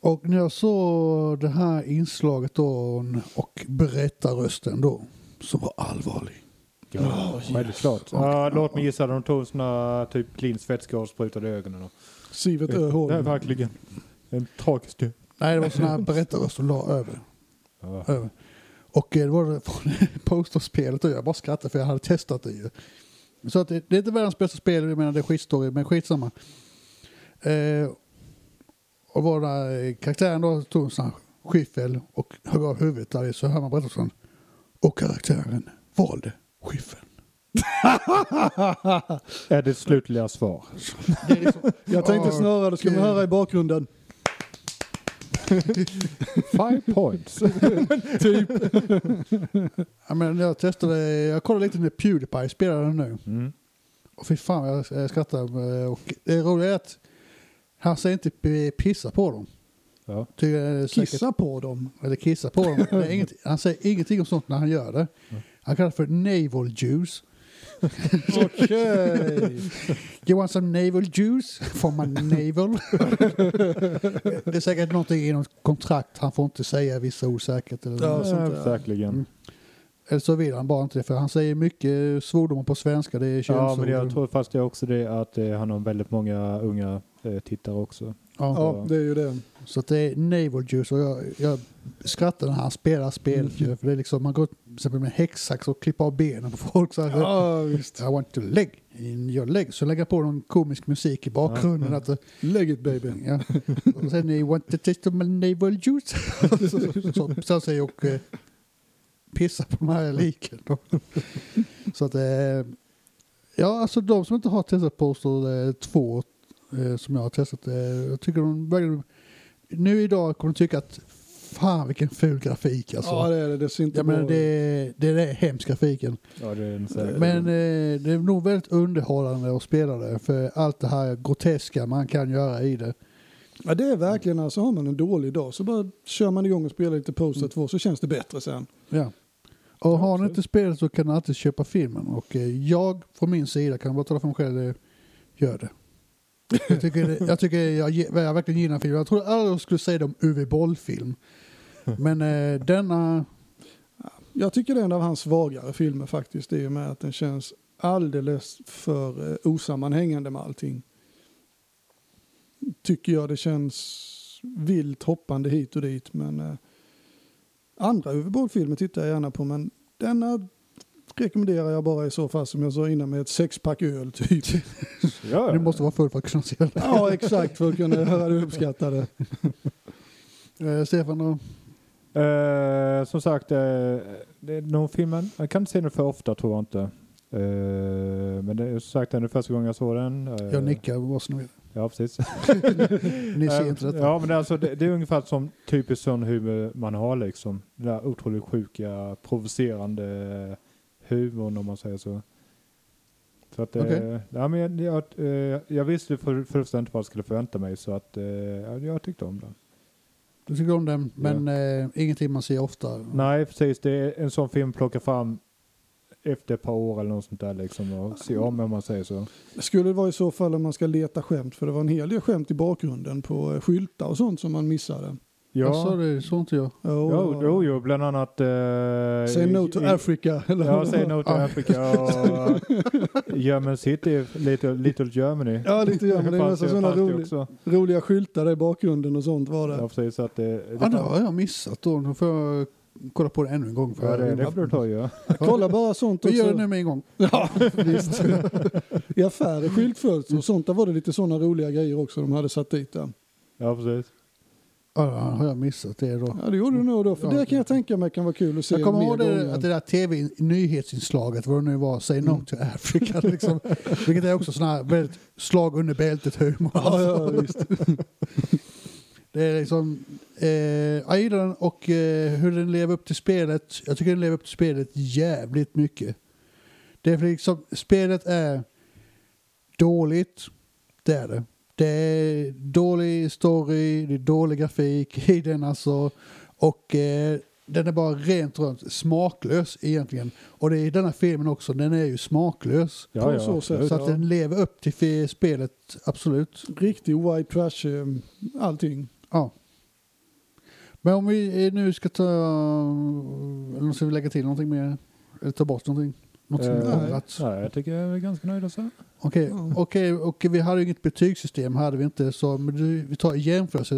Och när jag såg det här inslaget då och berättarrösten då som var allvarlig. Ja, självklart. Ja, låt mig gissa, de tog såna typ cleans vätska och sprutade i ögonen. Och. Sivet Det är Öholm. verkligen en tragisk död. Nej, det var sån här berättarröst som la över. Ja. över. Och eh, det var från *laughs* Postal-spelet och jag bara skrattade för jag hade testat det ju. Så att det, det är inte världens bästa spel, jag menar det är skitstory, men skitsamma. Eh, och var där eh, karaktären då tog en sån här skyffel och högg av huvudet där så hör man berättelsen. Och karaktären valde skiffeln. *laughs* Är det slutliga svar? Det är liksom, Jag tänkte Ja, snarare, det ska man höra i bakgrunden. *laughs* Five points. Typ. *laughs* jag, menar, jag testade, jag kollade lite när Pewdiepie spelade den nu. Mm. Och fy fan jag, skrattar. eh, Och det roliga är att han säger inte pissa på dem. Ja. Jag är säkert- Kissa på dem. Eller kissa på dem. Det är inget, *laughs* han säger ingenting om sånt när han gör det. Han kallar det för navel juice. Okej. *laughs* You want some navel juice from my navel? *laughs* det är säkert någonting i något kontrakt. Han får inte säga vissa ord säkert. Eller, Ja, sånt där. Ja. Mm. eller så vill han bara inte det. För han säger mycket svordomar på svenska. Det är Ja, könsord. men jag tror fast det är också det att eh, han har väldigt många unga eh, tittare också. Ja. Ja, det är ju det. Så att det är navel juice och jag, jag skrattar när han spelar spelet ju. För det är liksom, man går till exempel med häcksax och klipper av benen på folk. Så här, Ja, visst. I want to leg in your leg. Så lägger på någon komisk musik i bakgrunden. Ja. Att, det- Lägg it baby. ja. Och sen you want to taste my navel juice. *laughs* så, så, så säger jag och eh, pissar på de här liken. Så att eh, ja, alltså de som inte har testat Postal eh, 2 eh, som jag har testat, eh, jag tycker de verkligen, nu idag kommer de tycka att fan vilken ful grafik alltså. Ja, det är det. Det ser inte Jag bra menar, det, är- det är den hemska grafiken. Ja, det är. Men eh, det är nog väldigt underhållande att spela det för allt det här groteska man kan göra i det. Ja, det är verkligen alltså har man en dålig dag så bara kör man igång och spelar lite Postal 2 så känns det bättre sen. Ja. Och har ni inte spelat så kan ni alltid köpa filmen och eh, jag från min sida kan bara tala för mig själv, eh, gör det. Jag tycker, jag, tycker jag, jag verkligen gillar filmen. Jag trodde aldrig jag skulle säga det om Uwe Boll-film. Men eh, denna, Jag tycker det är en av hans svagare filmer faktiskt i och med att den känns alldeles för eh, osammanhängande med allting. Tycker jag det känns vilt hoppande hit och dit men eh, andra Uwe Boll-filmer tittar jag gärna på men denna rekommenderar jag bara i så fall som jag sa innan med ett sexpack öl typ. *laughs* ja, du måste vara full för att kunna se den. ja exakt för att kunna höra det uppskattade. *laughs* Eh, Stefan då? Eh, som sagt, eh, det är någon filmen. Jag kan inte se den för ofta tror jag inte. Eh, men det är som sagt det är första gången jag såg den. Eh, Jag nickar, vad som ni vill. Ja, precis. *laughs* Ni ser inte detta. Ja, men det är, alltså, det, det är ungefär som typiskt sån humor man har liksom. Den där otroligt sjuka, provocerande humorn om man säger så. Så att, eh, ja, men jag, jag, jag visste för, först inte vad jag skulle förvänta mig så att eh, jag tyckte om den. Du tycker om den, men eh, ingenting man ser ofta. Nej, precis. Det är en sån film plockar fram efter ett par år eller något sånt där liksom och se om om man säger så. Det skulle vara i så fall om man ska leta skämt för det var en hel del skämt i bakgrunden på skyltar och sånt som man missade. Jag sa Ja, det, så inte jag. Jo, jo, jo, jo, bland annat... Eh, Say no to i- Africa. Eller Ja, Say no to Africa och *laughs* German City, Little, Little Germany. Ja, lite grann. Men det är nästan sådana roliga, också. roliga skyltar där i bakgrunden och sånt var det. Ja, precis. Att det, det, Ja, det har jag missat då. Nu får jag kolla på det ännu en gång. För ja, det, det får du ta göra. *laughs* Kolla bara sånt Vi gör det också. nu med en gång. Ja, visst. I affärer, skyltfönster och sånt, där var det lite sådana roliga grejer också de hade satt dit där. Ja, precis. Ja, har jag missat det då? Ja, det gjorde du nog då. För Ja. det kan jag tänka mig kan vara kul att se Jag kommer mer ihåg det, att det där tv-nyhetsinslaget, vad det nu var, Say No to Africa, liksom, vilket är också sån här väldigt slag under bältet humor. *laughs* Ja, ja. *laughs* Det är liksom, eh, jag gillar den och eh, hur den lever upp till spelet. Jag tycker den lever upp till spelet jävligt mycket. Det är för liksom, spelet är dåligt, det är det. Det är dålig story, det är dålig grafik *laughs* i den alltså. Och eh, den är bara rent runt smaklös egentligen. Och det är i denna filmen också, den är ju smaklös. Ja, På ja, så sätt. Så att den lever upp till spelet, absolut. Riktig white trash, eh, allting. Ja. Men om vi nu ska ta, eller ska vi lägga till någonting mer? Eller ta bort någonting? Något som Eh, ångrat? Nej, jag tycker jag är ganska nöjd så. Okej, Ja. okej, och vi hade ju inget betygssystem, hade vi inte. Så men du, vi tar jämförelse.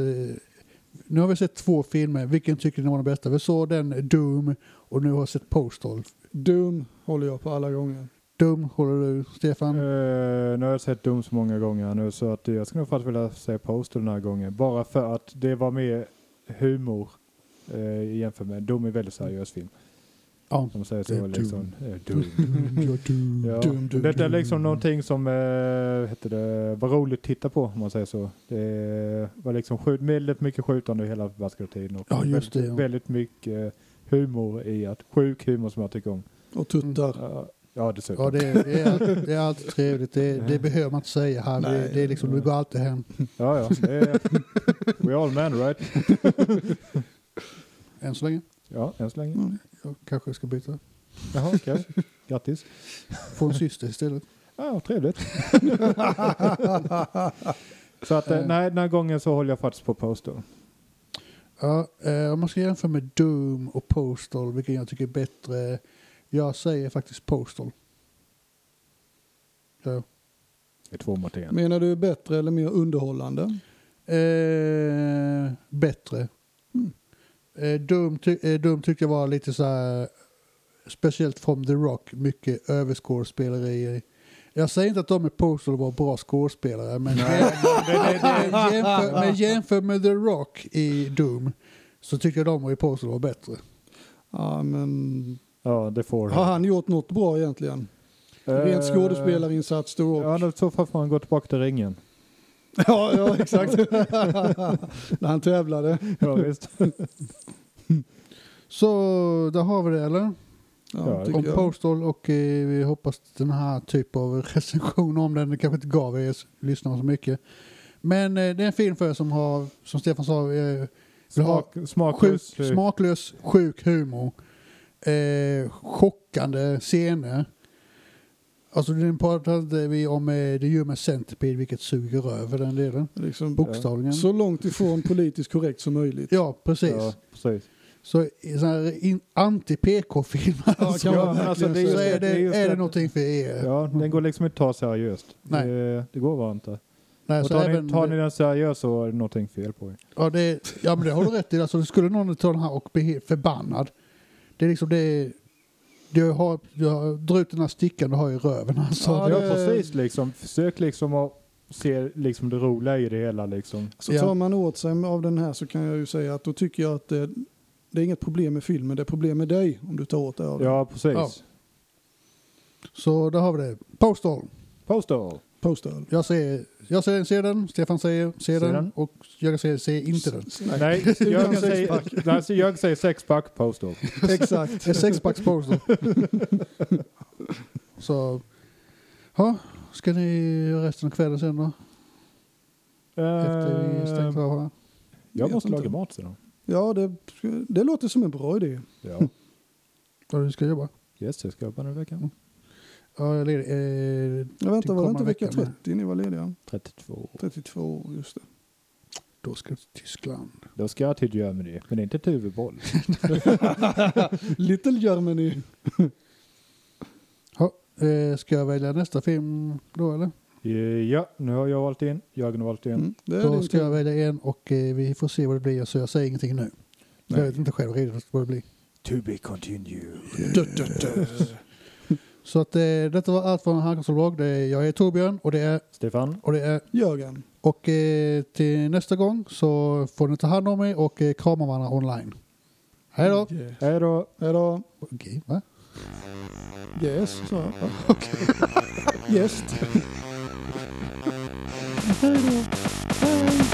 Nu har vi sett två filmer, vilken tycker ni var den bästa? Vi såg den Doom och nu har vi sett Postal. Doom håller jag på alla gånger. Doom håller du, Stefan? Eh, nu har jag sett Doom så många gånger nu så att jag skulle nog faktiskt vilja säga Postal den här gången. Bara för att det var mer humor eh, jämfört med Doom är en väldigt seriös film. Ja. Om man säger Det är så. Liksom, eh. *laughs* Ja. Detta är liksom någonting som eh, heter det, var roligt att titta på om man säger så. Det var liksom skjut, väldigt mycket skjutande hela tiden och Ja, just det, väldigt, ja. väldigt mycket humor i att, sjuk humor som jag tycker om. Och tuttar. Ja, Ja, dessutom. Ja, det, är- det, är, alltid, det är alltid trevligt. Det, *laughs* det behöver man inte säga här. Det, Nej. det, är liksom, det går alltid hem. Ja, ja. Det är, *laughs* we all men, right? Än så länge. Ja, än så länge. Mm. Jag kanske ska byta. Jaha, okej. Grattis. Få en syster istället. Ja, trevligt. så att, eh, nej, den här gången så håller jag faktiskt på Postal. Ja, eh, om man ska jämföra med Doom och Postal, vilken jag tycker är bättre. Jag säger faktiskt Postal. Ja. Det är två mot en. Menar du bättre eller mer underhållande? Eh, bättre. Mm. Eh, Doom, ty eh, Doom tyckte jag var lite så här, speciellt från The Rock, mycket överskådespeleri. Jag säger inte att de i Postal var bra skådespelare, men men jämför, men jämför med The Rock i Doom så tycker jag de i Postal var bättre. Ja, men Ja, det får har han gjort något bra egentligen? Rent Eh, skådespelarinsats då. Ja, då så får han gå tillbaka till ringen. *laughs* Ja, ja exakt. *laughs* När han tävlade. Ja, visst. *laughs* Så där har vi det eller? Ja, Om jag. Postal och eh, vi hoppas att den här typen av recension om den kanske inte gav er lyssnare så mycket. Men eh, det är en film för er som har, som Stefan sa, eh, Smak, smak, sjuk, smaklös, sjuk humor. Eh, chockande scener. Alltså nu pratade vi om eh, The Human Centipede, vilket suger över den delen. Liksom, Bokstavligen. så långt ifrån politiskt korrekt som möjligt. Ja, precis. Ja, precis. Så i sån här anti-PK-filmer Ja, alltså, Ja, alltså, det är så är det, det, det är det det. någonting för er. Ja, den går liksom inte att ta seriöst. Nej. Det, det går bara inte. Nej, Och så tar, även, ni, tar ni den seriöst så är det någonting fel på er. ja, det, ja, men det har du rätt i. Alltså, skulle någon ta den här och bli förbannad. Det är liksom det... Du har, du har, dra ut den här stickan du har i röven. Alltså. Ja, Ja, det- precis liksom. Försök liksom att se liksom det roliga i det hela liksom. Så Ja. tar man åt sig av den här så kan jag ju säga att då tycker jag att det, det är inget problem med filmen, det är problem med dig om du tar åt dig av den. Ja, precis. Ja. Så där har vi det. Postal. Postal. Postal. Jag säger, jag säger ser den, Stefan säger ser Ser den den. och jag säger ser inte den. Nej, jag *laughs* säger, jag säger sexpack Postal. *laughs* Exakt. Det är sexpacks Postal. *laughs* Så, ja, ska ni göra resten av kvällen sen då? Efter vi stängt av här? jag måste laga mat sedan. Ja, det, det låter som en bra idé. Ja. Ja, du ska jobba? Yes, jag ska jobba den veckan. Ja, jag ledig. Eh, Jag väntar, var det inte vecka vecka med. 30 ni var lediga? 32. 32, just det. Då ska jag till Tyskland. Då ska jag till Germany, men inte till Uveborg. *laughs* Little Germany. Ja, eh, ska jag välja nästa film då eller? Eh, Ja, nu har jag valt in. Jörgen har valt in. Mm, Då ska jag välja en och eh, vi får se vad det blir så jag säger ingenting nu. Jag vet inte själv vad det blir. To be continued. Du. Så att eh, detta var allt från Handkonsolblogg. Det är, jag är Torbjörn och det är, Stefan? och det är Jörgen. och eh, till nästa gång så får ni ta hand om er och eh, krama varandra online. Hej då! Hej då! Hejdå. Okej, va? Yes, sa *laughs* jag. Yes. Hej då!